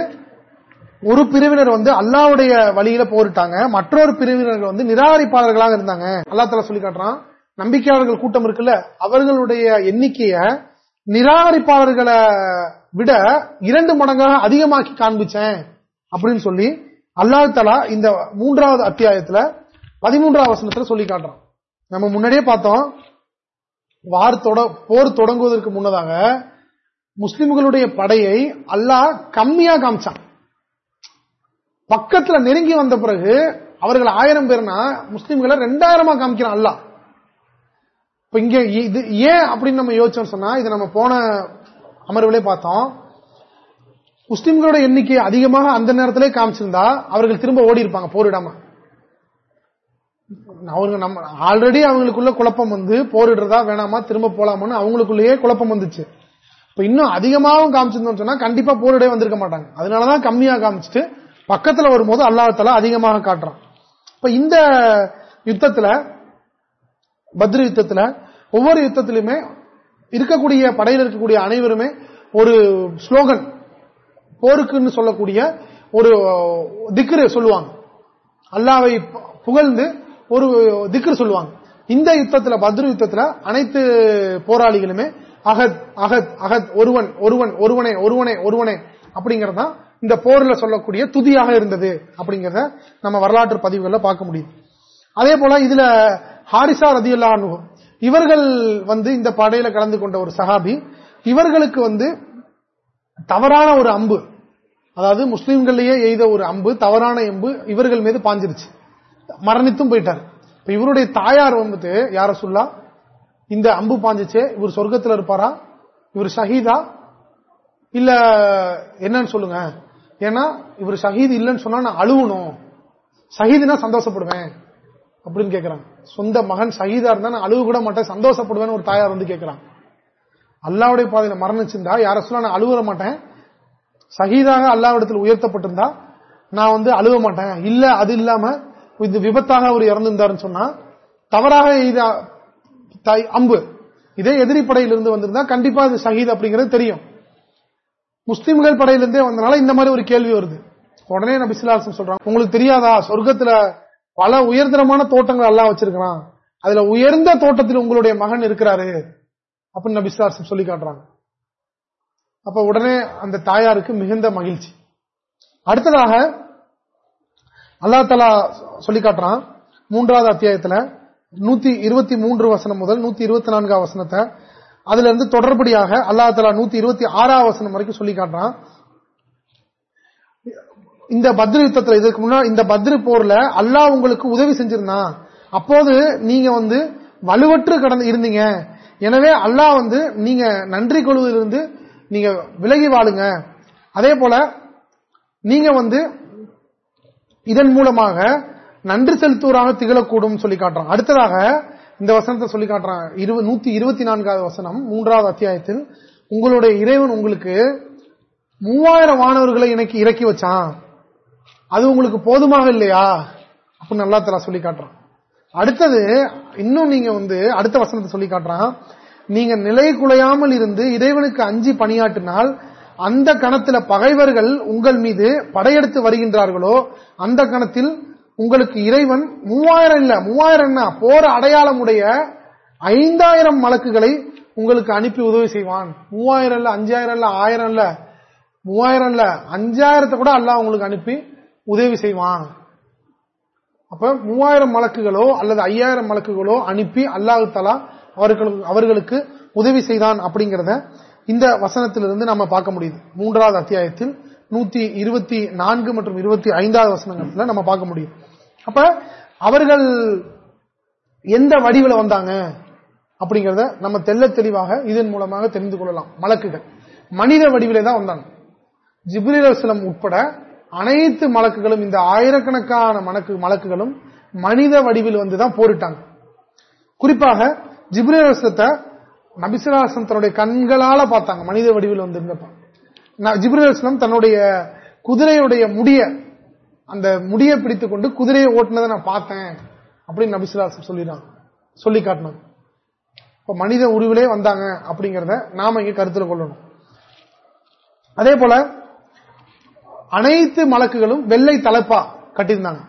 Speaker 1: ஒரு பிரிவினர் வந்து அல்லாவுடைய வழியில போரிட்டாங்க. மற்றொரு பிரிவினர்கள் வந்து நிராகரிப்பாளர்களாக இருந்தாங்க. அல்லா தலா சொல்லி காட்டுறான். நம்பிக்கையாளர்கள் கூட்டம் இருக்குல்ல அவர்களுடைய எண்ணிக்கைய நிராகரிப்பாளர்களை விட இரண்டு மடங்காக அதிகமாக்கி காண்பிச்சேன் அப்படின்னு சொல்லி அல்லாஹ் தலா இந்த மூன்றாவது அத்தியாயத்துல பதிமூன்றாம் வசனத்துல சொல்லி காட்டுறான் நம்ம முன்னாடியே பார்த்தோம் வார் போர் தொடங்குவதற்கு முன்னதாக முஸ்லிம்களுடைய படையை அல்லாஹ் கம்மியா காமிச்சான். பக்கத்துல நெருங்கி வந்த பிறகு அவர்கள் ஆயிரம் பேர்னா முஸ்லிம்களை ரெண்டாயிரமா காமிக்கிறான் அல்லா இப்ப இங்க இது ஏன் அப்படின்னு நம்ம யோசிச்சோம் சொன்னா இது நம்ம போன அமர்வுகளே பார்த்தோம். முஸ்லிம்களோட எண்ணிக்கை அதிகமாக அந்த நேரத்திலே காமிச்சிருந்தா அவர்கள் திரும்ப ஓடி இருப்பாங்க போரிடாம அவங்க நம்ம ஆல்ரெடி அவங்களுக்குள்ள குழப்பம் வந்து போரிடுறதா வேணாமா திரும்ப போலாமான்னு அவங்களுக்குள்ளேயே குழப்பம் வந்துச்சு. இப்ப இன்னும் அதிகமாகவும் காமிச்சிருந்தோம் சொன்னா கண்டிப்பா போரிடே வந்திருக்க மாட்டாங்க. அதனாலதான் கம்மியா காமிச்சிட்டு பக்கத்துல வரும்போது அல்லாஹால அதிகமாக காட்டுறான். இப்ப இந்த யுத்தத்துல பத்ரி யுத்தத்துல ஒவ்வொரு யுத்தத்திலுமே இருக்கக்கூடிய படையில் இருக்கக்கூடிய அனைவருமே ஒரு ஸ்லோகன் போருக்குன்னு சொல்லக்கூடிய ஒரு திக்ரு சொல்லுவாங்க. அல்லாவை புகழ்ந்து ஒரு திக்ரு சொல்லுவாங்க. இந்த யுத்தத்துல பத்ரு யுத்தத்துல அனைத்து போராளிகளுமே அகத் அகத் அகத் ஒருவன் ஒருவன் ஒருவனே ஒருவனே ஒருவனே அப்படிங்கறதான் இந்த போர்ல சொல்லக்கூடிய துதியாக இருந்தது அப்படிங்கறத நம்ம வரலாற்று பதிவுகள்ல பார்க்க முடியும் அதே போல இதுல ஹாரிசா ரதியுல்லா இவர்கள் வந்து இந்த படையில கலந்து கொண்ட ஒரு சஹாபி இவர்களுக்கு வந்து தவறான ஒரு அம்பு அதாவது முஸ்லீம்கள்லயே எய்த ஒரு அம்பு தவறான அம்பு இவர்கள் மீது பாஞ்சிருச்சு. மரணித்தும் போயிட்டார். இப்ப இவருடைய தாயார் வந்துட்டு யார சொல்லா இந்த அம்பு பாஞ்சிச்சே இவர் சொர்க்கத்தில் இருப்பாரா? இவர் ஷஹீதா? இல்ல என்னன்னு சொல்லுங்க. ஏன்னா இவர் ஷஹீத் இல்லைன்னு சொன்னா நான் அழுவணும். ஷஹீதுனா சந்தோஷப்படுவேன் அப்படின்னு கேட்கிறான் சொந்த மகன் ஷஹீதா இருந்தா நான் அழுவு கூட மாட்டேன் சந்தோஷப்படுவேன் ஒரு தாயார் வந்து கேட்கிறான் அல்லாவுடைய பாதையில மரணிச்சிருந்தா யார சொல்ல நான் அழுவ மாட்டேன். சகிதாக அல்லாவிடத்தில் உயர்த்தப்பட்டிருந்தா நான் வந்து அழுவ மாட்டேன். இல்ல அது இல்லாம இது விபத்தாக அவர் இறந்திருந்தாருன்னு சொன்னா தவறாக அம்பு இதே எதிரிப்படையிலிருந்து வந்திருந்தா கண்டிப்பா அது சகித் அப்படிங்கிறது தெரியும். முஸ்லிம்கள் படையிலிருந்தே வந்தனால இந்த மாதிரி ஒரு கேள்வி வருது. உடனே நான் சிலாசம் சொல்றான் உங்களுக்கு தெரியாதா? சொர்க்கத்துல பல உயர்தரமான தோட்டங்கள் எல்லாம் வச்சிருக்கிறான். அதுல உயர்ந்த தோட்டத்தில் உங்களுடைய மகன் இருக்கிறாரு. அப்படின்னு நபிசிலாசம் சொல்லி காட்டுறாங்க. அப்ப உடனே அந்த தாயாருக்கு மிகுந்த மகிழ்ச்சி. அடுத்ததாக அல்லா தலா சொல்லி காட்டுறான். மூன்றாவது அத்தியாயத்துல நூத்தி இருபத்தி மூன்று வசனம் முதல் நூத்தி இருபத்தி நான்காம் வசனத்தை. அதுல இருந்து தொடர்படியாக அல்லா தலா நூத்தி இருபத்தி ஆறாம் வசனம் வரைக்கும் சொல்லி காட்டுறான். இந்த பத்ரி யுத்தத்துல இதுக்கு முன்னாடி இந்த பத்ரி போர்ல அல்லாஹ் உங்களுக்கு உதவி செஞ்சிருந்தான். அப்போது நீங்க வந்து வலுவற்று கடந்து இருந்தீங்க. எனவே அல்லாஹ் வந்து நீங்க நன்றி கொள்வதிலிருந்து நீங்க விலகி வாழுங்க. அதே போல நீங்க வந்து இதன் மூலமாக நன்றி செலுத்துவராக திகழக்கூடும் சொல்லி காட்டுறான். அடுத்ததாக இந்த வசனத்தை சொல்லி காட்டுறான். நூத்தி இருபத்தி நான்காவது வசனம் மூன்றாவது அத்தியாயத்தில் உங்களுடைய இறைவன் உங்களுக்கு மூவாயிரம் மாணவர்களை எனக்கு இறக்கி வச்சான். அது உங்களுக்கு போதுமாக இல்லையா? அப்படின்னு நல்லா தலா சொல்லி காட்டுறான். அடுத்தது இன்னும் நீங்க வந்து அடுத்த வசனத்தை சொல்லி காட்டுறான். நீங்க நிலை குலையாமல் இருந்து இறைவனுக்கு அஞ்சி பணியாற்றினால் அந்த கணத்துல பகைவர்கள் உங்கள் மீது படையெடுத்து வருகின்றார்களோ அந்த கணத்தில் உங்களுக்கு இறைவன் மூவாயிரம் இல்ல மூவாயிரம் என்ன? போற அடையாளமுடைய ஐந்தாயிரம் மலக்குகளை உங்களுக்கு அனுப்பி உதவி செய்வான். மூவாயிரம் இல்ல அஞ்சாயிரம் இல்ல ஆயிரம் இல்ல மூவாயிரம் இல்ல அஞ்சாயிரத்தை கூட அல்ல உங்களுக்கு அனுப்பி உதவி செய்வான். அப்ப மூவாயிரம் மலக்குகளோ அல்லது ஐயாயிரம் மலக்குகளோ அனுப்பி அல்லாஹு தலா அவர்களுக்கு அவர்களுக்கு உதவி செய்தான் அப்படிங்கறத இந்த வசனத்திலிருந்து நம்ம பார்க்க முடியுது. மூன்றாவது அத்தியாயத்தில் நூத்தி இருபத்தி நான்கு மற்றும் இருபத்தி ஐந்தாவது வசனங்கள்ல நம்ம பார்க்க முடியும் அப்ப அவர்கள் எந்த வடிவில் வந்தாங்க அப்படிங்கறத நம்ம தெல்ல தெளிவாக இதன் மூலமாக தெரிந்து கொள்ளலாம். மலக்குகள். மனித வடிவிலே தான் வந்தாங்க. ஜிப்ரீல் உட்பட அனைத்து மலக்குகளும் இந்த ஆயிரக்கணக்கான மலக்கு மலக்குகளும் மனித வடிவில் வந்துதான் போரிட்டாங்க. குறிப்பாக ஜிப்ரீல் நபிசிலாசன் தன்னுடைய கண்களால பார்த்தாங்க. மனித வடிவில் வந்திருந்தப்ப ஜிப்ரீல் தன்னுடைய குதிரையுடைய முடிய அந்த முடியை பிடித்துக் கொண்டு குதிரையை ஓட்டுனதை நான் பார்த்தேன் அப்படின்னு நபிசிலாசன் சொல்லிடுறாங்க சொல்லி காட்டினாங்க. இப்ப மனித உருவிலே வந்தாங்க அப்படிங்கறத நாம இங்க கருத்தில் கொள்ளணும். அதே போல அனைத்து மலக்குகளும் வெள்ளை தலைப்பா கட்டியிருந்தாங்க.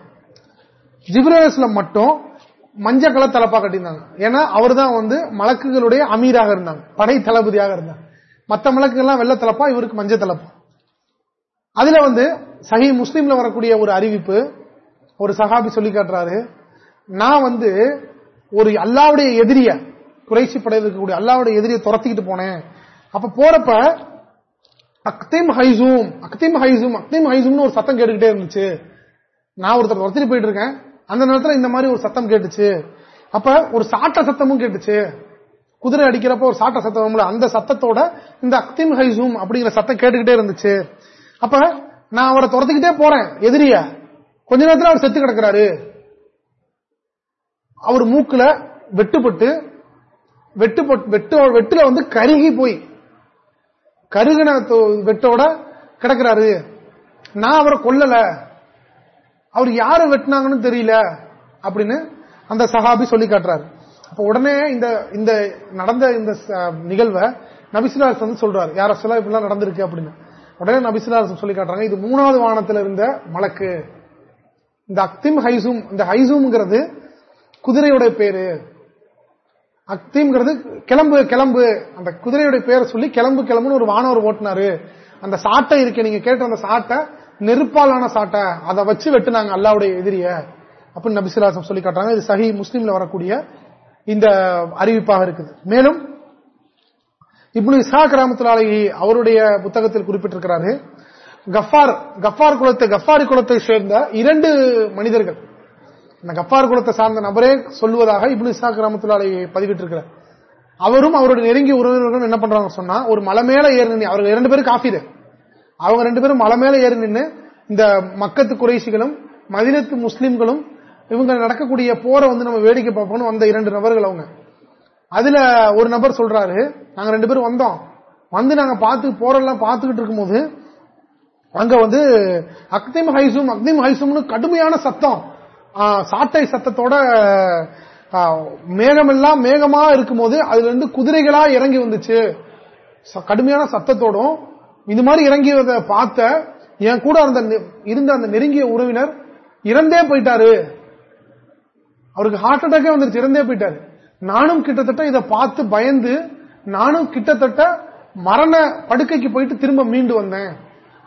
Speaker 1: ஜிப்ரேஸ்லம் மட்டும் மஞ்ச கலர் தலப்பா கட்டியிருந்தாங்க. ஏன்னா அவர் தான் வந்து மலக்குகளுடைய அமீராக இருந்தாங்க. படை தளபதியாக இருந்தாங்க. மற்ற மலக்குகள்லாம் வெள்ள தலப்பா இவருக்கு மஞ்சள் தலப்பா. அதுல வந்து சஹி முஸ்லீம்ல வரக்கூடிய ஒரு அறிவிப்பு ஒரு சகாபி சொல்லி காட்டுறாரு. நான் வந்து ஒரு அல்லாவுடைய எதிரிய குறைசி படையில் இருக்கக்கூடிய அல்லாவுடைய எதிரியை துரத்திக்கிட்டு போனேன். அப்ப போறப்ப அக்திம் ஹைசூம் அக்திம் ஹைசூம் அக்திம் ஹைசூம்னு ஒரு சத்தம் கேட்டுக்கிட்டே இருந்துச்சு. நான் ஒருத்தர் துரத்திட்டு போயிட்டு இருக்கேன். அந்த நேரத்தில் இந்த மாதிரி ஒரு சத்தம் கேட்டுச்சு. அப்ப ஒரு சாட்ட சத்தமும் கேட்டுச்சு. குதிரை அடிக்கிறப்ப ஒரு சாட்ட சத்தம் அந்த சத்தத்தோட இந்த அக்திம் ஹைசூம் அப்படிங்கிற சத்தம் கேட்டுக்கிட்டே இருந்துச்சு. அப்ப நான் அவரை துரத்துக்கிட்டே போறேன் எதிரிய. கொஞ்ச நேரத்தில் அவர் செத்து கிடக்கிறாரு. அவர் மூக்குல வெட்டுப்பட்டு வெட்டு வெட்டு வெட்டுல வந்து கருகி போய் கருகின வெட்டோட கிடக்கிறாரு. நான் அவரை கொல்லல. அவர் யாரு வெட்டினாங்கன்னு தெரியல அப்படின்னு அந்த சஹாபி சொல்லி காட்டுறாரு. அப்ப உடனே இந்த இந்த நடந்த இந்த நிகழ்வை நபிசுலாஸ் வந்து சொல்றாரு. யார சொல்ல இப்படிலாம் நடந்திருக்கு அப்படின்னு. உடனே நபிசுலாஸ் சொல்லி காட்டுறாங்க. இது மூணாவது வானத்தில் இருந்த மலக்கு. இந்த அக்திம் ஹைசூம் இந்த ஹைசூம்ங்கிறது குதிரையுடைய பேரு. அக்திம்ங்கிறது கிளம்பு கிளம்பு. அந்த குதிரையுடைய பேரை சொல்லி கிளம்பு கிளம்புன்னு ஒரு வானவர் ஓட்டினாரு. அந்த சாட்டை இருக்கு. நீங்க கேட்ட அந்த சாட்டை நெருப்பாலான சாட்டை அதை வச்சு வெட்டுனாங்க அல்லாவுடைய எதிரிய. அப்படின்னு நபிசிலாசம் சொல்லி காட்டுறாங்க இது சஹி முஸ்லீம்ல வரக்கூடிய இந்த அறிவிப்பாக இருக்குது. மேலும் இப்படி இசா கிராமத்துலாலி அவருடைய புத்தகத்தில் குறிப்பிட்டிருக்கிறாரு கஃபார் கஃபார் குலத்தை கஃபாரி குலத்தை சேர்ந்த இரண்டு மனிதர்கள். இந்த கஃபார் குலத்தை சார்ந்த நபரே சொல்லுவதாக இப்னு இசா கிராமத்துலாலி பதிவிட்டிருக்கிறார். அவரும் அவருடைய நெருங்கிய உறவினர்களும் என்ன பண்றாங்க சொன்னா ஒரு மலை மேல ஏறி அவர்கள் இரண்டு பேரும் காஃபிரு. அவங்க ரெண்டு பேரும் மலை மேல ஏறி நின்று இந்த மக்கத்து குறைசிகளும் மதினத்து முஸ்லிம்களும் இவங்க நடக்கக்கூடிய போரை வந்து நம்ம வேடிக்கை பார்ப்போம் வந்த இரண்டு நபர்கள் அவங்க. அதுல ஒரு நபர் சொல்றாரு நாங்க ரெண்டு பேரும் வந்தோம். வந்து நாங்க பார்த்து போரெல்லாம் பார்த்துக்கிட்டு இருக்கும்போது அங்க வந்து அக்திம் ஹைசும் அக்திம் ஹைசும்னு கடுமையான சத்தம். சாட்டை சத்தத்தோட மேகமெல்லாம் மேகமா இருக்கும்போது அதுல இருந்து குதிரைகளா இறங்கி வந்துச்சு. கடுமையான சத்தத்தோடும் இது மாதிரி இறங்கியதை பார்த்த என் கூட அந்த இருந்த அந்த நெருங்கிய உறவினர் இறந்தே போயிட்டாரு. அவருக்கு ஹார்ட் அட்டாக்கே வந்துருச்சு இறந்தே போயிட்டாரு. நானும் கிட்டத்தட்ட இதை பார்த்து பயந்து நானும் கிட்டத்தட்ட மரண படுக்கைக்கு போயிட்டு திரும்ப மீண்டு வந்தேன்.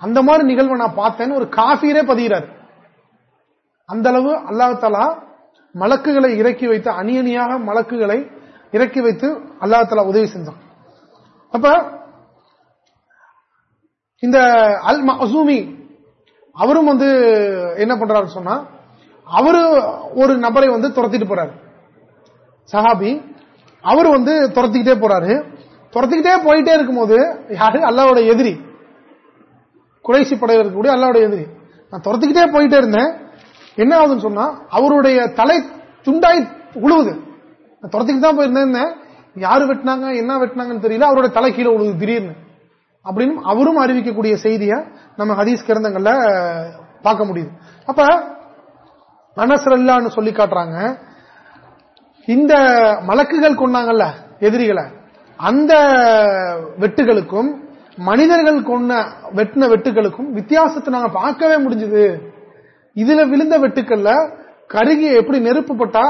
Speaker 1: அந்த மாதிரி நிகழ்வை நான் பார்த்தேன்னு ஒரு காஃபீரே பதிகிறார். அந்த அளவு அல்லாஹாலா மலக்குகளை இறக்கி வைத்து அணி அணியாக மலக்குகளை இறக்கி வைத்து அல்லாஹாலா உதவி செஞ்சான். அப்ப இந்த அல் மசூமி அவரும் வந்து என்ன பண்றாரு சொன்னா அவரு ஒரு நபரை வந்து துரத்திட்டு போறாரு. சஹாபி அவர் வந்து துரத்திக்கிட்டே போறாரு. துரத்திக்கிட்டே போயிட்டே இருக்கும்போது யாரு? அல்லாவோட எதிரி. குறைசி படையில் இருக்கக்கூடிய அல்லாவோட எதிரி. நான் துரத்திக்கிட்டே போயிட்டே இருந்தேன். என்ன ஆகுதுன்னு சொன்னா அவருடைய தலை துண்டாய் உழுவுது. நான் துரத்திக்கிட்டு தான் போயிருந்தேன் யாரு வெட்டினாங்க என்ன வெட்டினாங்கன்னு தெரியல அவருடைய தலை கீழே உழுவுது திடீர்னு. அப்படின்னு அவரும் அறிவிக்கக்கூடிய செய்திய நம்ம ஹதீஸ் கிரந்தங்கள்ல பார்க்க முடியுது. அப்ப அனசரல்லான்னு சொல்லி காட்டுறாங்க. இந்த மலக்குகள் கொண்டாங்கல்ல எதிரிகளை. அந்த வெட்டுகளுக்கும் மனிதர்கள் கொண்ட வெட்டின வெட்டுகளுக்கும் வித்தியாசத்தை நாங்க பார்க்கவே முடிஞ்சது. இதுல விழுந்த வெட்டுக்கள்ல கருகி எப்படி நெருப்பு பட்டா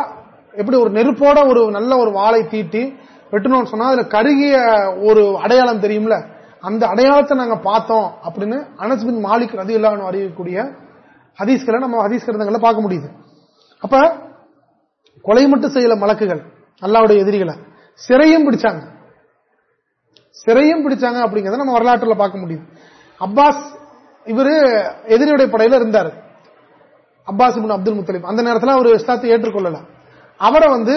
Speaker 1: எப்படி ஒரு நெருப்போட ஒரு நல்ல ஒரு வாழை தீட்டி வெட்டணும்னு சொன்னா அதுல கருகிய ஒரு அடையாளம் தெரியும்ல? அந்த அடையாளத்தை நாங்க பார்த்தோம் அப்படின்னு அனஸ்பின் மாலிக் ரதி இல்லாமல் அறியக்கூடிய ஹதீஸ்களை நம்ம ஹதீஸ் கிரந்தங்களை பார்க்க முடியுது. அப்ப கொலை மட்டும் செய்யல மலக்குகள் அல்லாவுடைய எதிரிகளை. சிறையும் பிடிச்சாங்க. சிறையும் பிடிச்சாங்க அப்படிங்கறத நம்ம வரலாற்றுல பார்க்க முடியுது. அப்பாஸ் இவரு எதிரியுடைய படையில இருந்தார். Abbas Abdul Muttalib. அந்த நேரத்தில் அவர் இஸ்லாத்தை ஏற்றுக்கொள்ளல. அவரை வந்து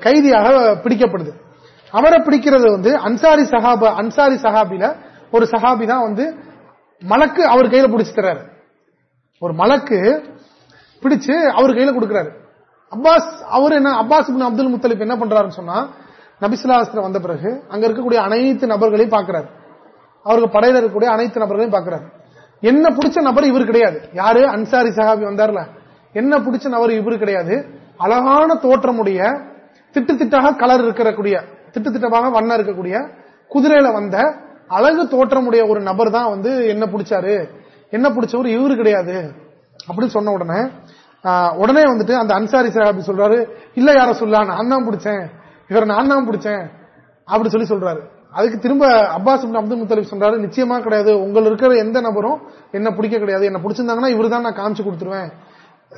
Speaker 1: கைதியாக பிடிக்கப்படுது. அவரை பிடிக்கிறது வந்து அன்சாரி சஹாப அன்சாரி சஹாபில ஒரு சஹாபி தான் வந்து மலக்கு அவர் கையில பிடிச்சு தர்றாரு. ஒரு மலக்கு பிடிச்சு அவர் கையில கொடுக்கிறாரு. அப்பாஸ் அவர் என்ன அப்பாஸ் அப்துல் முத்தலிப் என்ன பண்றாருன்னு சொன்னா நபிசுலாஸ்திரம் வந்த பிறகு அங்க இருக்கக்கூடிய அனைத்து நபர்களையும் பாக்குறாரு. அவருக்கு படையில இருக்கக்கூடிய அனைத்து நபர்களையும் பாக்குறாரு. என்ன பிடிச்ச நபர் இவர் கிடையாது. யாரு? அன்சாரி சஹாபி வந்தார்ல. என்ன பிடிச்ச நபர் இவர் கிடையாது. அழகான தோற்றமுடைய திட்டு திட்டாக கலர் இருக்கக்கூடிய திட்டத்திட்டமாக வண்ணம் இருக்கக்கூடிய குதிரையில வந்த அழகு தோற்றமுடைய ஒரு நபர் தான் வந்து என்ன பிடிச்சாரு? என்ன பிடிச்சவர்? இவரு கிடையாது. அப்படின்னு சொன்ன உடனே உடனே வந்துட்டு அந்த அன்சாரி சஹாபி சொல்றாரு இல்ல யார சொல்லா நான் தான் பிடிச்சேன். இவர் நான் தான் பிடிச்சேன். அப்படி சொல்லி சொல்றாரு. அதுக்கு திரும்ப அப்பாஸ் அப்துல் முத்தலிப் சொல்றாரு நிச்சயமா கிடையாது. உங்கள் இருக்கிற எந்த நபரும் என்ன பிடிக்க கிடையாது. என்ன பிடிச்சிருந்தாங்கன்னா இவர் தான் நான் காமிச்சு கொடுத்துருவேன்.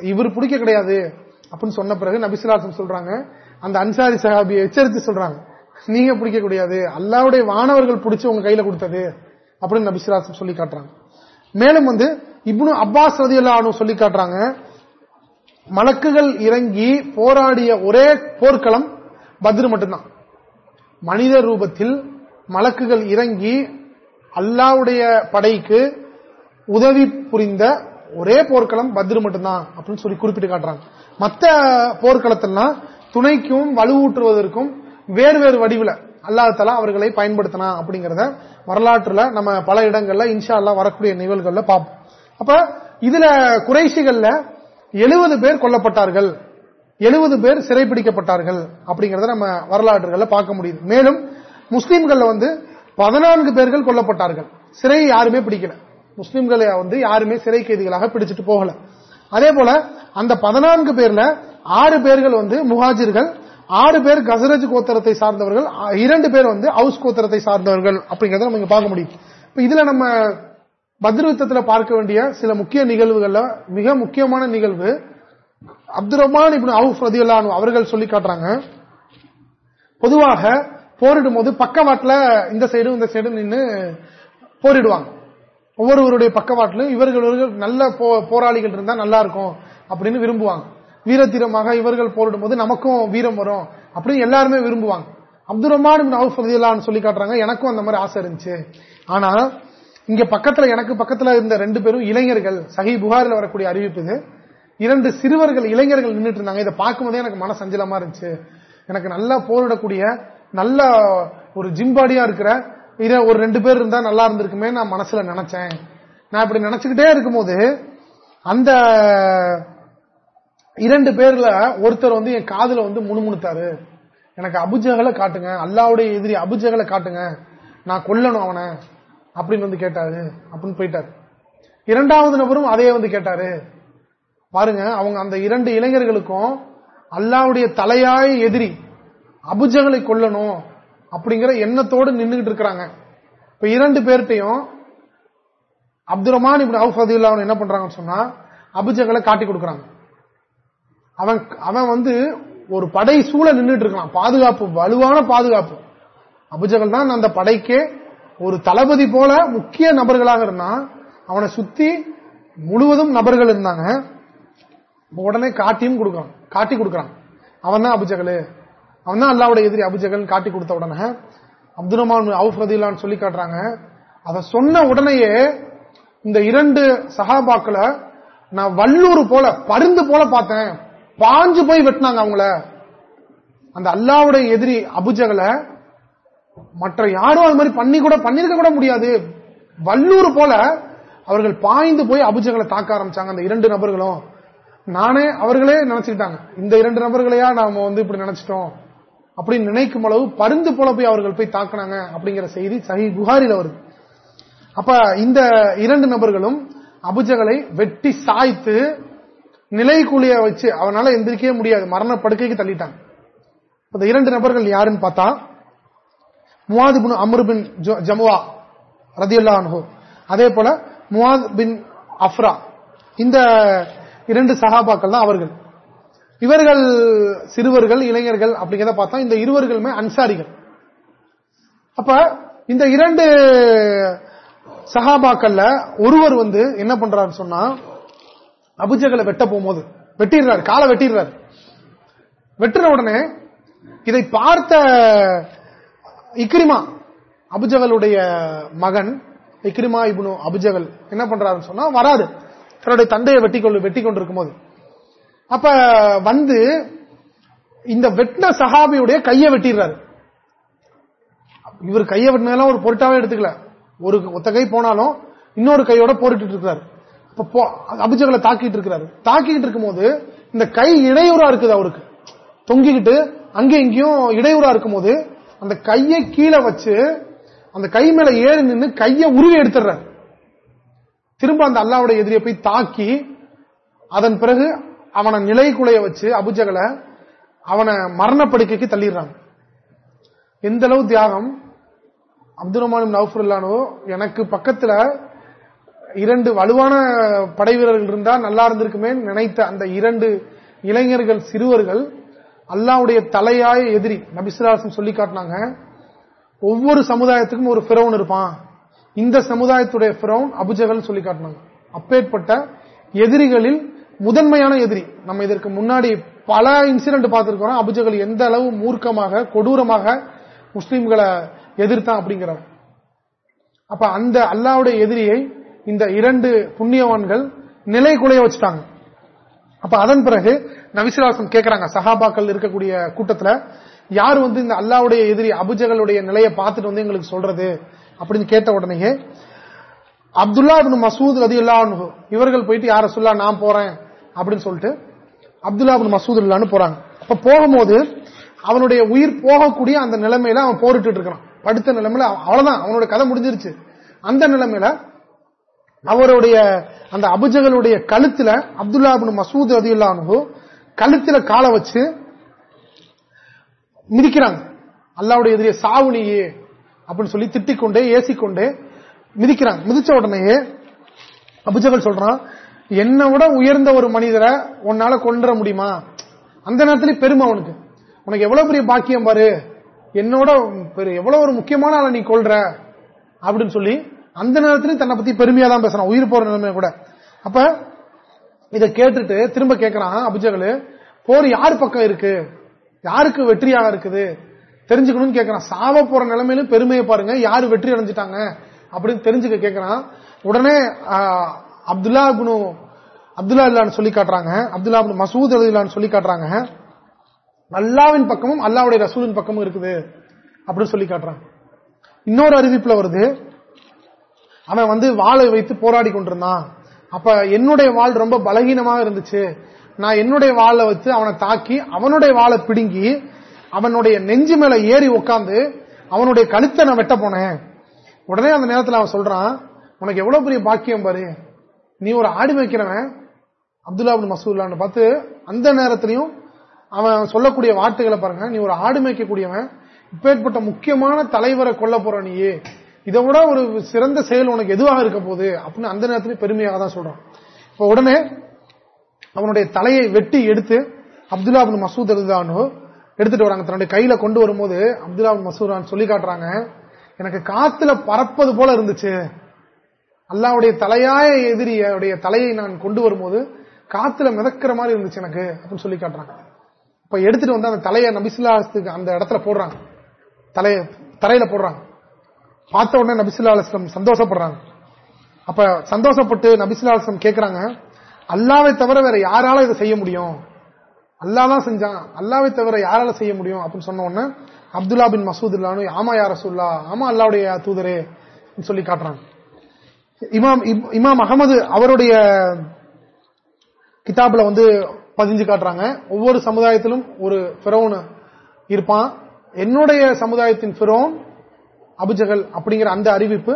Speaker 1: இவர் பிடிக்க கிடையாது. அப்படின்னு சொன்ன பிறகு நபிசுலாசம் சொல்றாங்க. அந்த அன்சாரி சஹாபியை எச்சரித்து சொல்றாங்க. நீங்க பிடிக்க கூடியது. அல்லாவுடைய வானவர்கள் பிடிச்சு உங்க கையில கொடுத்தது அப்படின்னு நபிசுலாசம் சொல்லி காட்டுறாங்க. மேலும் வந்து இப்னு அப்பாஸ் ரதி சொல்லி காட்டுறாங்க மலக்குகள் இறங்கி போராடிய ஒரே போர்க்களம் பத்ரு மட்டும்தான். மனித ரூபத்தில் மலக்குகள் இறங்கி அல்லாவுடைய படைக்கு உதவி புரிந்த ஒரே போர்க்களம் பத்ரு மட்டும்தான் அப்படின்னு சொல்லி குறிப்பிட்டு காட்டுறாங்க. மற்ற போர்க்களத்திலாம் துணைக்கும் வலுவூற்றுவதற்கும் வேறு வேறு வடிவில் அல்லாஹால அவர்களை பயன்படுத்தினா அப்படிங்கறத வரலாற்றுல நம்ம பல இடங்கள்ல இன்ஷா அல்லா வரக்கூடிய நிகழ்வுகள்ல பார்ப்போம். அப்ப இதுல குறைசிகள்ல எழுபது பேர் கொல்லப்பட்டார்கள். எழுபது பேர் சிறைப்பிடிக்கப்பட்டார்கள் அப்படிங்கறத நம்ம வரலாற்றுகள்ல பார்க்க முடியுது. மேலும் முஸ்லீம்கள்ல வந்து பதினான்கு பேர்கள் கொல்லப்பட்டார்கள். சிறை யாருமே பிடிக்கல. முஸ்லீம்களை வந்து யாருமே சிறை கைதிகளாக பிடிச்சிட்டு போகல. அதே போல அந்த பதினான்கு பேர்ல ஆறு பேர்கள் வந்து முஹாஜிர்கள் ஆறு பேர் கசரஜ் கோத்தரத்தை சார்ந்தவர்கள் இரண்டு பேர் வந்து ஹவுஸ் கோத்தரத்தை சார்ந்தவர்கள் அப்படிங்கறத நம்ம இங்க பார்க்க முடியும். இப்ப இதுல நம்ம பத்ருத்தத்தில் பார்க்க வேண்டிய சில முக்கிய நிகழ்வுகள்ல மிக முக்கியமான நிகழ்வு அப்துல் ரஹ்மான் இப்படி அவுஃப் ரதியுல்லானு அவர்கள் சொல்லி காட்டுறாங்க. பொதுவாக போரிடும் போது பக்கவாட்டில் இந்த சைடும் இந்த சைடும் நின்று போரிடுவாங்க. ஒவ்வொருவருடைய பக்கவாட்டிலும் இவர்கள் நல்ல போராளிகள் இருந்தா நல்லா இருக்கும் அப்படின்னு விரும்புவாங்க. வீரத்தீரமாக இவர்கள் போரிடும் போது நமக்கும் வீரம் வரும் அப்படின்னு எல்லாருமே விரும்புவாங்க. அப்துல் ரஹ்மான் அவுஃப் சொல்லி காட்டுறாங்க எனக்கும் அந்த மாதிரி ஆசை இருந்துச்சு. ஆனா இங்க பக்கத்துல எனக்கு பக்கத்துல இருந்த ரெண்டு பேரும் இளைஞர்கள் சஹி புகாரில் வரக்கூடிய அறிவிப்பு இது. இரண்டு சிறுவர்கள் இளைஞர்கள் நின்றுட்டு இருந்தாங்க. இதை பார்க்கும்போதே எனக்கு மன சஞ்சலமா இருந்துச்சு. எனக்கு நல்லா போரிடக்கூடிய நல்ல ஒரு ஜிம்பாடியா இருக்கிற இத ஒரு ரெண்டு பேர் இருந்தா நல்லா இருந்திருக்குமே நான் மனசுல நினைச்சேன். நான் இப்படி நினைச்சுக்கிட்டே இருக்கும்போது அந்த இரண்டு பேர்ல ஒருத்தர் வந்து என் காதல வந்து முணுமுணுத்தாரு. எனக்கு அபுஜகளை காட்டுங்க. அல்லாவுடைய எதிரி அபுஜகளை காட்டுங்க. நான் கொல்லணும் அவனை அப்படின்னு வந்து கேட்டாரு. அப்படின்னு போயிட்டாரு. இரண்டாவது நபரும் அதே வந்து கேட்டாரு. பாருங்க அவங்க அந்த இரண்டு இளைஞர்களுக்கும் அல்லாவுடைய தலையாய எதிரி அபுஜகளை கொல்லணும் அப்படிங்கிற எண்ணத்தோடு நின்றுகிட்டு இருக்கிறாங்க. இப்ப இரண்டு பேர்கிட்டையும் அப்துல் ரஹ்மான் இப்படி அவுஃப் என்ன பண்றாங்கன்னு சொன்னா அபுஜகளை காட்டி கொடுக்கறாங்க. அவன் அவன் வந்து ஒரு படை சூழ நின்றுட்டு இருக்கான். பாதுகாப்பு வலுவான பாதுகாப்பு. அபுஜகல் தான் அந்த படைக்கே ஒரு தளபதி போல முக்கிய நபர்களாக இருந்தான் அவனை சுத்தி முழுவதும் நபர்கள் இருந்தாங்க. உடனே காட்டியும் கொடுக்கறான். காட்டி கொடுக்கறான். அவன் தான் அபுஜகலு. அவன் தான் அல்லாவுடைய எதிரி. அபுஜகல் காட்டி கொடுத்த உடனே அப்துரமான் அவுஃபதிலான்னு சொல்லி காட்டுறாங்க. அதை சொன்ன உடனேயே இந்த இரண்டு சகாபாக்களை நான் வல்லூர் போல பருந்து போல பார்த்தேன். பாஞ்சு போய் வெட்டினாங்க அவங்கள. அந்த அல்லாவுடைய எதிரி அபுஜகலை மற்ற யாரும் அது மாதிரி பண்ணி கூட பண்ணிருக்க கூட முடியாது. வல்லூர் போல அவர்கள் பாய்ந்து போய் அபுஜகளை தாக்க ஆரம்பிச்சாங்க அந்த இரண்டு நபர்களும். நானே அவர்களே நினைச்சுக்கிட்டாங்க. இந்த இரண்டு நபர்களையா நாம வந்து இப்படி நினைச்சிட்டோம். அப்படின்னு நினைக்கும் அளவு பருந்து போல போய் அவர்கள் போய் தாக்கினாங்க அப்படிங்கிற செய்தி சஹி புகாரில் வருது. அப்ப இந்த இரண்டு நபர்களும் அபுஜகளை வெட்டி சாய்த்து நிலை வச்சு அவனால எந்திரிக்கவே முடியாது. மரண படுக்கைக்கு தள்ளிட்டாங்க அந்த இரண்டு நபர்கள் யாருன்னு பார்த்தா முவாது பின் அமருபின் ஜமுவா ரதியுல்லா அனுகோ அதே போல முவாத் பின் அஃப்ரா. இந்த இரண்டு சகாபாக்கள் தான் அவர்கள். இவர்கள் சிறுவர்கள் இளைஞர்கள் அப்படிங்கிறத பார்த்தா இந்த இருவர்களுமே அன்சாரிகள். அப்ப இந்த இரண்டு சகாபாக்கள்ல ஒருவர் வந்து என்ன பண்றாரு சொன்னா அபுஜகளை வெட்ட போகும்போது. வெட்டிடுறாரு காலை வெட்டிடுறாரு. வெட்டின உடனே இதை பார்த்த இக்ரிமா அபுஜகலுடைய மகன் இக்ரிமா இபுனு அபுஜகல் என்ன பண்றாருன்னு சொன்னா வராது தன்னுடைய தந்தையை வெட்டி கொண்டு வெட்டி கொண்டிருக்கும் போது அப்ப வந்து இந்த வெட்டின சஹாபியுடைய கையை வெட்டிடுறாரு. இவர் கையை வெட்டினதெல்லாம் ஒரு பொருட்டாவே எடுத்துக்கல. ஒரு ஒத்த கை போனாலும் இன்னொரு கையோட போரிட்டு இருக்கிறாரு அபிஜகளை தாக்கிட்டு இருக்கிறாரு. தாக்கிட்டு இருக்கும் போது இந்த கை இடையூறா இருக்குது அவருக்கு. தொங்கிக்கிட்டு அங்கே இங்கேயும் இடையூறா இருக்கும் போது அந்த கையை கீழே வச்சு அந்த கை மேல ஏறி நின்று கையை உருவி எடுத்துடுறாரு. திரும்ப அந்த அல்லாவுடைய எதிரியை போய் தாக்கி அதன் பிறகு அவனை நிலை குலைய வச்சு அபுஜகலை அவனை மரணப்படுக்கைக்கு தள்ளிடுறாங்க. எந்த அளவு தியாகம்? அப்துல் ரஹ்மான் நவுஃபுல்லானோ எனக்கு பக்கத்துல இரண்டு வலுவான படை வீரர்கள் இருந்தால் நல்லா இருந்திருக்குமே நினைத்த அந்த இரண்டு இளைஞர்கள் சிறுவர்கள் அல்லாவுடைய தலையாய எதிரி நபிசுலாசம் சொல்லி காட்டினாங்க. ஒவ்வொரு சமுதாயத்துக்கும் ஒரு ஃபிரௌன் இருப்பான். இந்த சமுதாயத்துடைய பிறவன் அபுஜகல் சொல்லி காட்டினாங்க. அப்பேற்பட்ட எதிரிகளில் முதன்மையான எதிரி. நம்ம இதற்கு முன்னாடி பல இன்சிடென்ட் பார்த்திருக்கிறோம். அபுஜகல் எந்த அளவு மூர்க்கமாக கொடூரமாக முஸ்லீம்களை எதிர்த்தான் அப்படிங்கிறார் அப்ப அந்த அல்லாவுடைய எதிரியை இந்த இரண்டு புண்ணியவான்கள் நிலை குலைய வச்சுட்டாங்க. அப்ப அதன் பிறகு நவிசிலாசம் கேட்கிறாங்க சஹாபாக்கள் இருக்கக்கூடிய கூட்டத்தில் யார் வந்து இந்த அல்லாவுடைய எதிரி அபுஜகளுடைய நிலையை பார்த்துட்டு வந்து எங்களுக்கு சொல்றது அப்படின்னு கேட்ட உடனே அப்துல்லா மசூத் ரதி இவர்கள் போயிட்டு யார சொல்லா நான் போறேன் அப்படின்னு சொல்லிட்டு அப்துல்லா மசூத் இல்லான்னு போறாங்க. அப்ப போகும்போது அவனுடைய உயிர் போகக்கூடிய அந்த நிலைமையில அவன் போரிட்டு இருக்கிறான். படுத்த நிலைமையில அவ்வளவுதான் அவனோட கதை முடிஞ்சிருச்சு. அந்த நிலைமையில அவருடைய அந்த அபுஜகளுடைய கழுத்துல அப்துல்லா மசூத் ரதியுல்லானு கழுத்துல காலை வச்சு மிதிக்கிறாங்க. அல்லாவுடைய எதிரியே சாவுனியே அப்படின்னு சொல்லி திட்டிக்கொண்டே ஏசிக்கொண்டே மிதிக்கிறாங்க. மிதிச்ச உடனேயே அபுஜகல் சொல்றான் என்னை விட உயர்ந்த ஒரு மனிதரை உன்னால கொண்டுற முடியுமா? அந்த நேரத்துல பெருமை அவனுக்கு. உனக்கு எவ்வளவு பெரிய பாக்கியம் பாரு. என்னோட எவ்வளவு ஒரு முக்கியமான ஆளை நீ கொள்ற அப்படின்னு சொல்லி அந்த நேரத்திலையும் தன்னை பத்தி பெருமையா தான் பேசுறான். உயிர் போற நிலைமை கூட. அப்ப இதை கேட்டுட்டு திரும்ப கேட்கறான் அபிஜகலு போர் யார் பக்கம் இருக்கு? யாருக்கு வெற்றியாக இருக்குது? தெரிஞ்சுக்கணும்னு கேட்கறான் சாவ போற நிலைமையிலும் பெருமையை பாருங்க. யாரு வெற்றி அடைஞ்சிட்டாங்க? அப்படின்னு தெரிஞ்சுக்க கேட்கறான் உடனே அப்துல்லா குனு அப்துல்லா இல்லான்னு சொல்லி காட்டுறாங்க. அப்துல்லா மசூத் இல்லான்னு சொல்லி காட்டுறாங்க. அல்லாவின் பக்கமும் அல்லாவுடைய ரசூலின் பக்கமும் இருக்குது. அப்படின்னு சொல்லி காட்டுறாங்க இன்னொரு அறிவிப்புல வருது. அவன் வந்து வாழை வைத்து போராடி கொண்டிருந்தான். அப்ப என்னுடைய வாழ் ரொம்ப பலகீனமாக இருந்துச்சு. நான் என்னுடைய வாழை வச்சு அவனை தாக்கி அவனுடைய வாழை பிடுங்கி அவனுடைய நெஞ்சு மேல ஏறி உட்காந்து அவனுடைய கழுத்தை நான் வெட்ட போனேன். உடனே அந்த நேரத்தில் அவன் சொல்றான் உனக்கு எவ்வளவு பெரிய பாக்கியம் பாரு. நீ ஒரு ஆடி வைக்கிறவன் அப்துல்லா மசூல்லான்னு பார்த்து அந்த நேரத்திலையும் அவன் சொல்லக்கூடிய வார்த்தைகளை பாருங்க. நீ ஒரு ஆடு மேய்க்கக்கூடியவன் இப்பேற்பட்ட முக்கியமான தலைவரை கொல்ல போற நீயே. இதை விட ஒரு சிறந்த செயல் உனக்கு எதுவாக இருக்க போகுது? அப்படின்னு அந்த நேரத்திலே பெருமையாக தான் சொல்றான். இப்ப உடனே அவனுடைய தலையை வெட்டி எடுத்து அப்துல்லா மசூத் அலிதானு எடுத்துட்டு வராங்க. தன்னுடைய கையில கொண்டு வரும்போது அப்துல்லா மசூரான் சொல்லி காட்டுறாங்க. எனக்கு காத்துல பறப்பது போல இருந்துச்சு. அல்லாவுடைய தலையாய எதிரியுடைய தலையை நான் கொண்டு வரும்போது காத்துல மிதக்கிற மாதிரி இருந்துச்சு எனக்கு அப்படின்னு சொல்லி காட்டுறாங்க. இப்ப எடுத்துட்டு வந்து அந்த தலையை நபிசுல்லாஸ்துக்கு அந்த இடத்துல போடுறாங்க. தலைய தரையில போடுறாங்க. பார்த்த உடனே நபிசுல்லா அலுவலம் சந்தோஷப்படுறாங்க. அப்ப சந்தோஷப்பட்டு நபிசுல்லா அலுவலம் கேட்கிறாங்க அல்லாவை தவிர வேற யாரால இதை செய்ய முடியும்? அல்லாதான் செஞ்சான். அல்லாவை தவிர யாரால செய்ய முடியும்? அப்படின்னு சொன்ன உடனே அப்துல்லா பின் மசூத் இல்லானு ஆமா யார சொல்லா ஆமா அல்லாவுடைய தூதரே சொல்லி காட்டுறாங்க. இமாம் இமாம் அகமது அவருடைய கிதாபில் வந்து பதிஞ்சு காட்டுறாங்க. ஒவ்வொரு சமுதாயத்திலும் ஒரு பிறோன் இருப்பான். என்னுடைய சமுதாயத்தின் பிறோன் அபுஜகல் அப்படிங்கிற அந்த அறிவிப்பு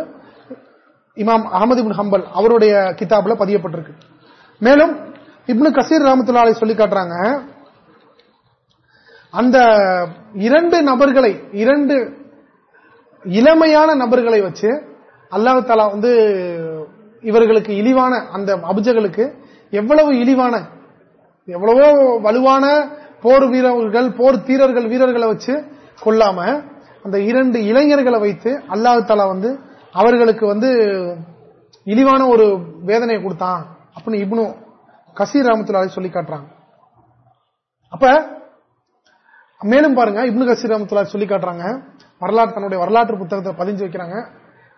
Speaker 1: இமாம் அகமது இபின் ஹம்பல் அவருடைய கிதாப்ல பதியப்பட்டிருக்கு. மேலும் இப்னு கசீர் ராமத்துலாலை சொல்லி காட்டுறாங்க அந்த இரண்டு நபர்களை இரண்டு இளமையான நபர்களை வச்சு அல்லாஹ் தாலா வந்து இவர்களுக்கு இழிவான அந்த அபுஜகளுக்கு எவ்வளவு இழிவான எவ்வளவோ வலுவான போர் வீரர்கள் போர் தீரர்கள் வீரர்களை வச்சு கொல்லாம அந்த இரண்டு இளைஞர்களை வைத்து அல்லாஹு தாலா வந்து அவர்களுக்கு வந்து இழிவான ஒரு வேதனையை கொடுத்தான் அப்படின்னு இப்னு கசீர் ராமத்துல சொல்லி காட்டுறாங்க. அப்ப மேலும் பாருங்க இப்னு கசீர் ராமத்துல சொல்லி காட்டுறாங்க. வரலாற்று தன்னுடைய வரலாற்று புத்தகத்தை பதிஞ்சு வைக்கிறாங்க.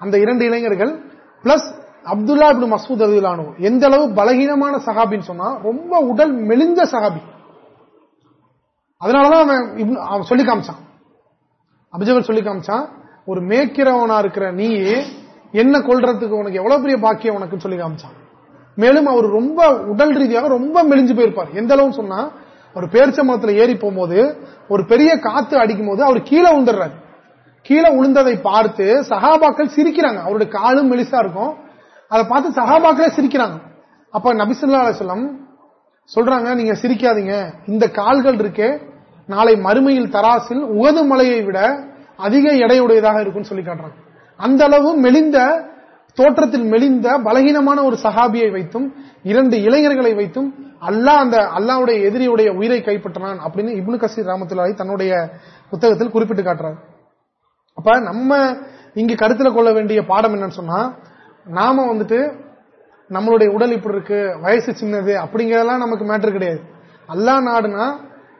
Speaker 1: அந்த இரண்டு இளைஞர்கள் பிளஸ் அப்துல்லா இப்னு மசூத் அதிலானு எந்த அளவு பலகீனமான சகாபின்னு சொன்னா ரொம்ப உடல் மெலிஞ்ச சகாபி அதனாலதான் அவன் சொல்லி காமிச்சான். அபிஜபர் சொல்லி காமிச்சான் ஒரு மேய்க்கிறவனா இருக்கிற நீ என்ன கொள்றதுக்கு உனக்கு எவ்வளவு பெரிய பாக்கியம் உனக்கு சொல்லி காமிச்சான். மேலும் அவர் ரொம்ப உடல் ரீதியாக ரொம்ப மெலிஞ்சு போயிருப்பார். எந்த அளவு சொன்னா அவர் பேர்ச்ச மரத்துல ஏறி போகும்போது ஒரு பெரிய காத்து அடிக்கும் போது அவர் கீழே உந்துடுறாரு கீழே உளுந்ததை பார்த்து சகாபாக்கள் சிரிக்கிறாங்க. அவருடைய காலும் மெலிசா இருக்கும். அதை பார்த்து சகாபாக்களே சிரிக்கிறாங்க. அப்ப நபிசுல்லா அலுவலம் சொல்றாங்க நீங்க சிரிக்காதீங்க. இந்த கால்கள் இருக்கே நாளை மறுமையில் தராசில் உகது மலையை விட அதிக எடையுடையதாக இருக்கும் சொல்லி காட்டுறாங்க. அந்த அளவு மெலிந்த தோற்றத்தில் மெலிந்த பலகீனமான ஒரு சஹாபியை வைத்தும் இரண்டு இளைஞர்களை வைத்தும் அல்லா அந்த அல்லாவுடைய எதிரியுடைய உயிரை கைப்பற்றினான் அப்படின்னு இப்னு கசீர் ராமத்துல்லாஹி தன்னுடைய புத்தகத்தில் குறிப்பிட்டு காட்டுறார். அப்ப நம்ம இங்கு கருத்தில் கொள்ள வேண்டிய பாடம் என்னன்னு சொன்னா நாம வந்துட்டு நம்மளுடைய உடல் இப்படி இருக்கு வயசு சின்னது அப்படிங்கறதெல்லாம் நமக்கு மேட்டர் கிடையாது. அல்லா நாடுனா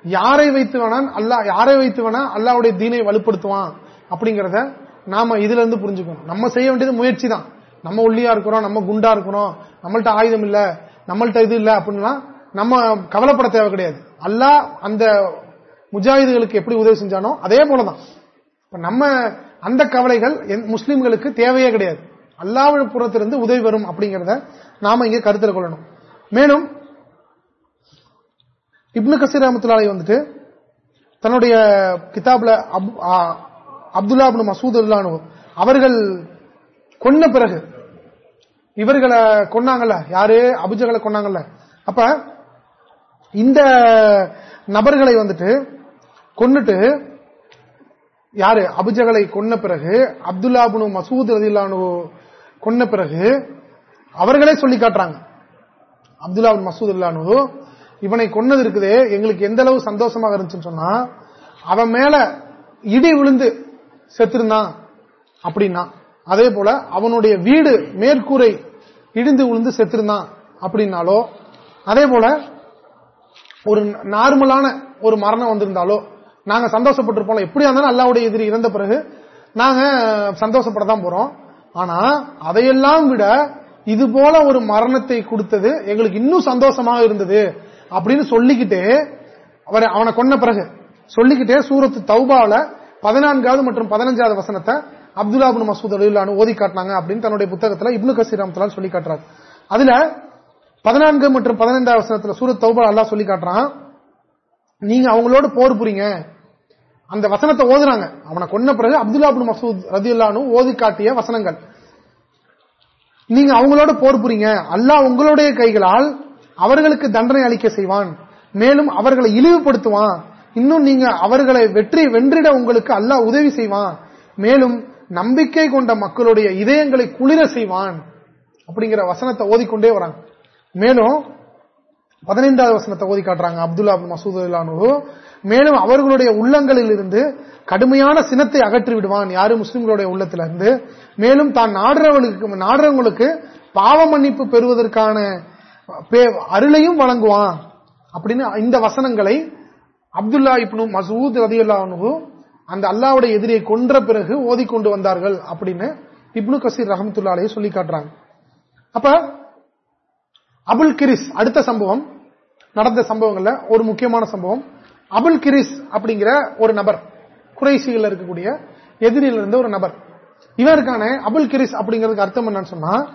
Speaker 1: யாரை வைத்து வேணா அல்லா யாரை வைத்து வேணா அல்லாவுடைய தீனை வலுப்படுத்துவான் அப்படிங்கறத நாம இதுல இருந்து புரிஞ்சுக்கணும். நம்ம செய்ய வேண்டியது முயற்சி தான். நம்ம ஒல்லியா இருக்கிறோம் நம்ம குண்டா இருக்கிறோம் நம்மள்ட்ட ஆயுதம் இல்ல நம்மள்ட்ட இது இல்ல அப்படின்னா நம்ம கவலைப்பட தேவை கிடையாது. அல்லா அந்த முஜாஹிதுகளுக்கு எப்படி உதவி செஞ்சானோ அதே போலதான். நம்ம அந்த கவலைகள் முஸ்லீம்களுக்கு தேவையே கிடையாது. அல்லாவின் புறத்திலிருந்து உதவி வரும் அப்படிங்கறத நாம இங்க கருத்தில் கொள்ளணும். மேலும் இப்னு கசீர் அஹமத்துல்லாலை வந்துட்டு தன்னுடைய கிதாப்ல அப்துல்லா மசூத் அல்லானு அவர்கள் கொன்ன பிறகு இவர்களை கொன்னாங்கல்ல யாரு? அபுஜகளை கொன்னாங்கல்ல. அப்ப இந்த நபர்களை வந்துட்டு கொன்னுட்டு யாரு? அபுஜகளை கொன்ன பிறகு அப்துல்லாபுனு மசூத் ரதில்லானு கொன்ன பிறகு அவர்களே சொல்லி காட்டுறாங்க. அப்துல்லா மசூத் இல்லானு இவனை கொன்னது இருக்குதே எங்களுக்கு எந்த அளவு சந்தோஷமாக இருந்துச்சுன்னு சொன்னா அவன் மேல இடி விழுந்து செத்திருந்தான் அப்படின்னா. அதே போல அவனுடைய வீடு மேற்கூரை இடிந்து விழுந்து செத்திருந்தான் அப்படின்னாலோ அதே போல ஒரு நார்மலான ஒரு மரணம் வந்திருந்தாலோ நாங்க சந்தோஷப்பட்டிருப்போம் எப்படியா இருந்தாலும் அல்லாவுடைய எதிரி இறந்த பிறகு நாங்க சந்தோஷப்பட தான் போறோம். ஆனா அதையெல்லாம் விட இது போல ஒரு மரணத்தை கொடுத்தது எங்களுக்கு இன்னும் சந்தோஷமாக இருந்தது. அப்படின்னு சொல்லிக்கிட்டே அவர் அவனை கொன்ன பிறகு சொல்லிக்கிட்டே சூரத்து தௌபாவில பதினான்காவது மற்றும் பதினஞ்சாவது வசனத்தை அப்துல்லாபுன் மசூத் அலிலானு ஓதி காட்டினாங்க அப்படின்னு தன்னுடைய புத்தகத்துல இப்னு கசீர் சொல்லி காட்டுறாரு. அதுல பதினான்கு மற்றும் பதினைந்தாவது வசனத்துல சூரத் தௌபா அல்லா சொல்லி காட்டுறான். நீங்க அவங்களோட போர் புரிங்க. அந்த வசனத்தை ஓதுனாங்க அவனை கொன்ன பிறகு அப்துல்லா மசூத் ரதியுல்லானு ஓதி காட்டிய வசனங்கள். நீங்க அவங்களோட போர் புரிங்க. அல்லாஹ் உங்களுடைய கைகளால் அவர்களுக்கு தண்டனை அளிக்க செய்வான். மேலும் அவர்களை இழிவுபடுத்துவான். இன்னும் நீங்க அவர்களை வெற்றி வென்றிட உங்களுக்கு அல்லாஹ் உதவி செய்வான். மேலும் நம்பிக்கை கொண்ட மக்களுடைய இதயங்களை குளிர செய்வான். அப்படிங்கிற வசனத்தை ஓதிக்கொண்டே வராங்க. மேலும் பதினைந்தாவது வசனத்தை ஓதி காட்டுறாங்க. அப்துல்லா மசூதுல்லானு மேலும் அவர்களுடைய உள்ளங்களில் இருந்து கடுமையான சினத்தை அகற்றி விடுவான். யாரு? முஸ்லிம்களுடைய உள்ளத்திலிருந்து. மேலும் தான் நாடுறவர்களுக்கு நாடுறவங்களுக்கு பாவ மன்னிப்பு பெறுவதற்கான அருளையும் வழங்குவான். அப்படின்னு இந்த வசனங்களை அப்துல்லா இப்னு மசூத் ரதியுல்லானு அந்த அல்லாவுடைய எதிரியை கொன்ற பிறகு ஓதிக்கொண்டு வந்தார்கள் அப்படின்னு இப்னு கசீர் ரஹமத்துல்லாலே சொல்லி காட்டுறாங்க. அப்ப அபுல் கிரிஸ் அடுத்த சம்பவம் நடந்த சம்பவங்கள்ல ஒரு முக்கியமான சம்பவம். அபுல் கிரிஸ் அப்படிங்கிற ஒரு நபர் குறைசிகள் இருக்கக்கூடிய எதிரியில் இருந்த ஒரு நபர். இவருக்கான அபுல் கிரிஸ் அப்படிங்கிறதுக்கு அர்த்தம் என்னன்னு சொன்னா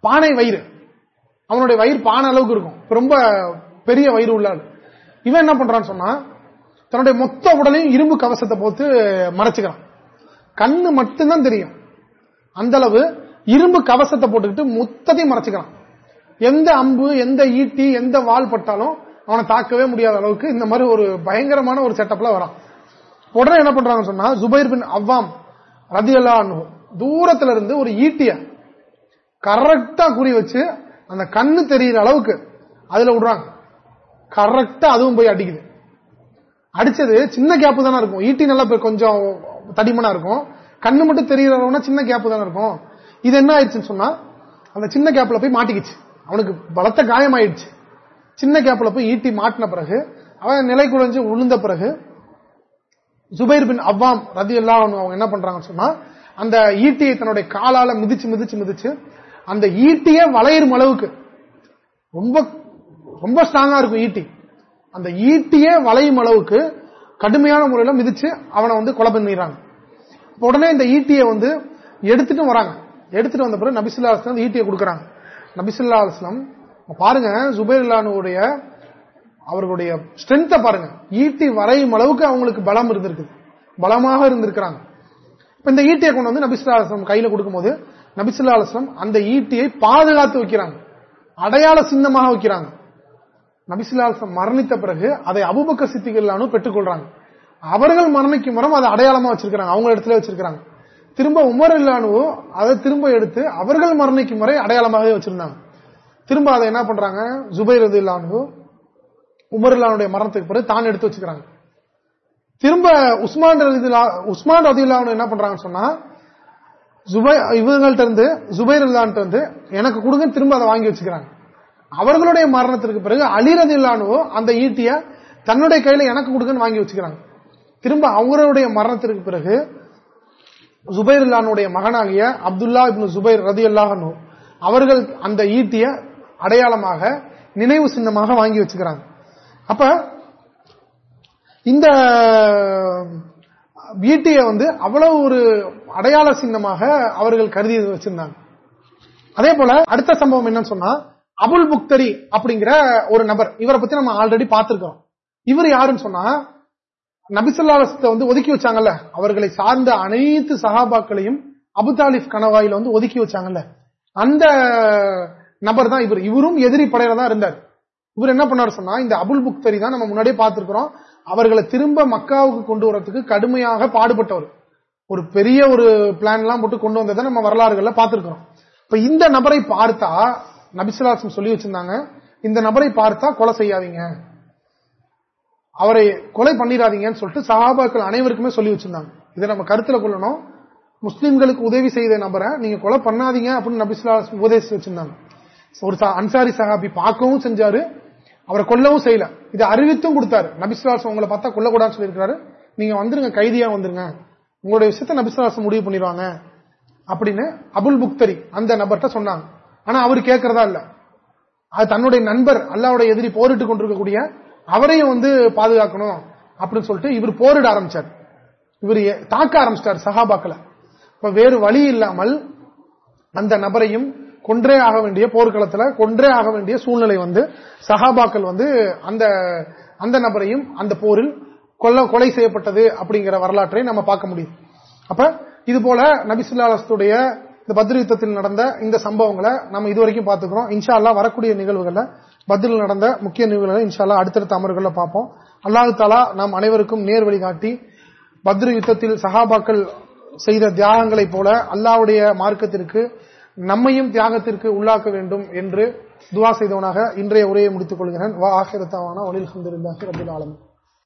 Speaker 1: பானை வயிறு. அவனுடைய வயிறு பான அளவுக்கு இருக்கும். ரொம்ப பெரிய வயிறு உள்ளாள் இவன் என்ன பண்றான்னு சொன்னா தன்னுடைய மொத்த உடலையும் இரும்பு கவசத்தை போட்டு மறைச்சுக்கிறான். கண்ணு மட்டும்தான் தெரியும். அந்த அளவு இரும்பு கவசத்தை போட்டுக்கிட்டு மொத்தத்தையும் மறைச்சுக்கிறான். எந்த அம்பு எந்த ஈட்டி எந்த வால் பட்டாலும் அவனை தாக்கவே முடியாத அளவுக்கு இந்த மாதிரி ஒரு பயங்கரமான ஒரு செட்டப்ல வரான். உடனே என்ன பண்றாங்கன்னு சொன்னா ஜுபைர் பின் அவ்வாம் ரதி தூரத்துல இருந்து ஒரு ஈட்டிய கரெக்டா குறி வச்சு அந்த கண்ணு தெரியிற அளவுக்கு அதுல விடுறாங்க. கரெக்டா அதுவும் போய் அடிக்குது. அடிச்சது சின்ன கேப்பு தானே இருக்கும். ஈட்டி நல்லா கொஞ்சம் தடிமனா இருக்கும். கண்ணு மட்டும் தெரியறவனா சின்ன கேப்பு தானே இருக்கும். இது என்ன ஆயிடுச்சுன்னு சொன்னா அந்த சின்ன கேப்ல போய் மாட்டிக்கிச்சு. அவனுக்கு பலத்த காயமாயிடுச்சு. சின்ன கேப்ல போய் ஈட்டி மாட்டின பிறகு அவன் நிலை குறைஞ்சு உளுந்த பிறகு ஜுபைர் பின் அவ்வாம் ரதி எல்லாம் அவங்க என்ன பண்றாங்கன்னு சொன்னா அந்த ஈட்டியை தன்னுடைய காலால மிதிச்சு மிதிச்சு மிதிச்சு அந்த ஈட்டிய வளையும் அளவுக்கு. ரொம்ப ரொம்ப ஸ்ட்ராங்கா இருக்கும் ஈட்டி. அந்த ஈட்டியே வளையும் அளவுக்கு கடுமையான முறையில் மிதிச்சு அவனை வந்து கொலை பண்ணிடுறாங்க. உடனே இந்த ஈட்டியை வந்து எடுத்துட்டு வராங்க. எடுத்துட்டு வந்த பிறகு நபிசுல்லா அலுவலம் ஈட்டியை கொடுக்குறாங்க. நபிசுல்லா அலுவலம் பாருங்க ஜுபேர்லானுடைய அவர்களுடைய ஸ்ட்ரென்த்தை பாருங்க. ஈட்டி வரையும் அளவுக்கு அவங்களுக்கு பலம் இருந்திருக்கு பலமாக இருந்திருக்கிறாங்க. இந்த ஈட்டியை கொண்டு வந்து நபிசுல்லா அலுவலம் கையில கொடுக்கும்போது நபிசுல்லா அலுவலம் அந்த ஈட்டியை பாதுகாத்து வைக்கிறாங்க. அடையாள சின்னமாக வைக்கிறாங்க. நபிசுல்லாசம் மரணித்த பிறகு அதை அபுபக்க சித்திகளானும் பெற்றுக்கொள்றாங்க. அவர்கள் மரணிக்கும் மரம் அதை அடையாளமா வச்சிருக்காங்க அவங்க இடத்துல வச்சிருக்காங்க திரும்ப உமர் இல்லானுவோ அதை திரும்ப எடுத்து அவர்கள் மரணிக்கும் வரை அடையாளமாகவே வச்சிருந்தாங்க. திரும்ப அதை என்ன பண்றாங்க? ஜுபைர் ரது இல்லானுவோ உமர் இல்லானுடைய மரணத்துக்கு பிறகு தான் எடுத்து வச்சுக்கிறாங்க திரும்ப உஸ்மான் உஸ்மான் ரதி இல்லானு என்ன பண்றாங்கன்னு சொன்னா ஜுபை இவங்கள்ட்ட இருந்து ஜுபைர் இல்லான்ட்டு எனக்கு கொடுங்க திரும்ப அதை வாங்கி வச்சுக்கிறாங்க. அவர்களுடைய மரணத்திற்கு பிறகு அலிரது இல்லானோ அந்த ஈட்டிய தன்னுடைய கையில எனக்கு கொடுங்கன்னு வாங்கி வச்சுக்கிறாங்க. திரும்ப அவங்களுடைய மரணத்திற்கு பிறகு ஜுபைர் இல்லானுடைய மகனாகிய அப்துல்லா இப்னு ஜுபைர் ரதி அல்லாஹனு அவர்கள் அந்த ஈட்டிய அடையாளமாக நினைவு சின்னமாக வாங்கி வச்சுக்கிறாங்க. அப்ப இந்த ஈட்டிய வந்து அவ்வளவு ஒரு அடையாள சின்னமாக அவர்கள் கருதி வச்சிருந்தாங்க. அதே போல அடுத்த சம்பவம் என்னன்னு சொன்னா அபுல் புக்தரி அப்படிங்கிற ஒரு நபர் இவரை பத்தி நம்ம ஆல்ரெடி பார்த்திருக்கோம் இவர் யாருன்னு சொன்னா நபிசல்லாசத்தை வந்து ஒதுக்கி வச்சாங்கல்ல. அவர்களை சார்ந்த அனைத்து சகாபாக்களையும் அபுதாலிப் கணவாயில வந்து ஒதுக்கி வச்சாங்கல்ல. அந்த நபர் தான் இவர். இவரும் எதிரி படையில தான் இருந்தார். இவர் என்ன பண்ணாரு சொன்னா இந்த அபுல் புக்தரி தான் நம்ம முன்னாடியே பார்த்திருக்கிறோம். அவர்களை திரும்ப மக்காவுக்கு கொண்டு வரத்துக்கு கடுமையாக பாடுபட்டவர். ஒரு பெரிய ஒரு பிளான் எல்லாம் போட்டு கொண்டு வந்ததை நம்ம வரலாறுகள்ல பார்த்திருக்கிறோம். இப்ப இந்த நபரை பார்த்தா நபிசுலாசம் சொல்லி வச்சிருந்தாங்க இந்த நபரை பார்த்தா கொலை செய்யாதீங்க. அவரை கொலை பண்ணிடாதீங்கன்னு சொல்லிட்டு சகாபாக்கள் அனைவருக்குமே சொல்லி வச்சிருந்தாங்க. இதை நம்ம கருத்துல கொள்ளணும். முஸ்லிம்களுக்கு உதவி செய்த நபரை நீங்க கொலை பண்ணாதீங்க அப்படின்னு நபிசுல்லா உபதேசி வச்சிருந்தாங்க. ஒரு அன்சாரி சகாபி பார்க்கவும் செஞ்சாரு. அவரை கொல்லவும் செய்யல. இதை அறிவித்தும் கொடுத்தாரு. நபிசுலாசம் உங்களை பார்த்தா கொல்லக்கூடாதுன்னு சொல்லியிருக்காரு நீங்க வந்துருங்க கைதியா வந்துருங்க. உங்களுடைய விஷயத்த நபிசுலாசம் முடிவு பண்ணிடுவாங்க அப்படின்னு அபுல் புக்தரி அந்த நபர்கிட்ட சொன்னாங்க. ஆனா அவர் கேட்கறதா இல்ல. அது தன்னுடைய நண்பர் அல்லாவுடைய எதிரி போரிட்டு கொண்டிருக்கக்கூடிய அவரையும் வந்து பாதுகாக்கணும் அப்படின்னு சொல்லிட்டு இவர் போரிட ஆரம்பிச்சார். இவர் தாக்க ஆரம்பிச்சிட்டார் சகாபாக்களை இப்ப வேறு வழி இல்லாமல் அந்த நபரையும் கொன்றே ஆக வேண்டிய போர்க்களத்துல கொன்றே ஆக வேண்டிய சூழ்நிலை வந்து சகாபாக்கள் வந்து அந்த அந்த நபரையும் அந்த போரில் கொல்ல கொலை செய்யப்பட்டது அப்படிங்கிற வரலாற்றை நம்ம பார்க்க முடியும். அப்ப இது போல நபிசுல்லாஸ்துடைய இந்த பத்ர யுத்தத்தில் நடந்த இந்த சம்பவங்களை நம்ம இதுவரைக்கும் பார்த்துக்கிறோம். இன்ஷால்லா வரக்கூடிய நிகழ்வுகள்ல பத்ரில் நடந்த முக்கிய நிகழ்வுகளை இன்ஷால்லா அடுத்தடுத்த அமர்வுகள்ல பார்ப்போம். அல்லாஹு தாலா நாம் அனைவருக்கும் நேர் வழிகாட்டி பத்ர யுத்தத்தில் சகாபாக்கள் செய்த தியாகங்களைப் போல அல்லாவுடைய மார்க்கத்திற்கு நம்மையும் தியாகத்திற்கு உள்ளாக்க வேண்டும் என்று துவா செய்தவனாக இன்றைய உரையை முடித்துக் கொள்கிறேன். வா ஆசிரத்தாவான ஒலில் ஹந்திருந்தாஹி ரபுல் ஆலமின்.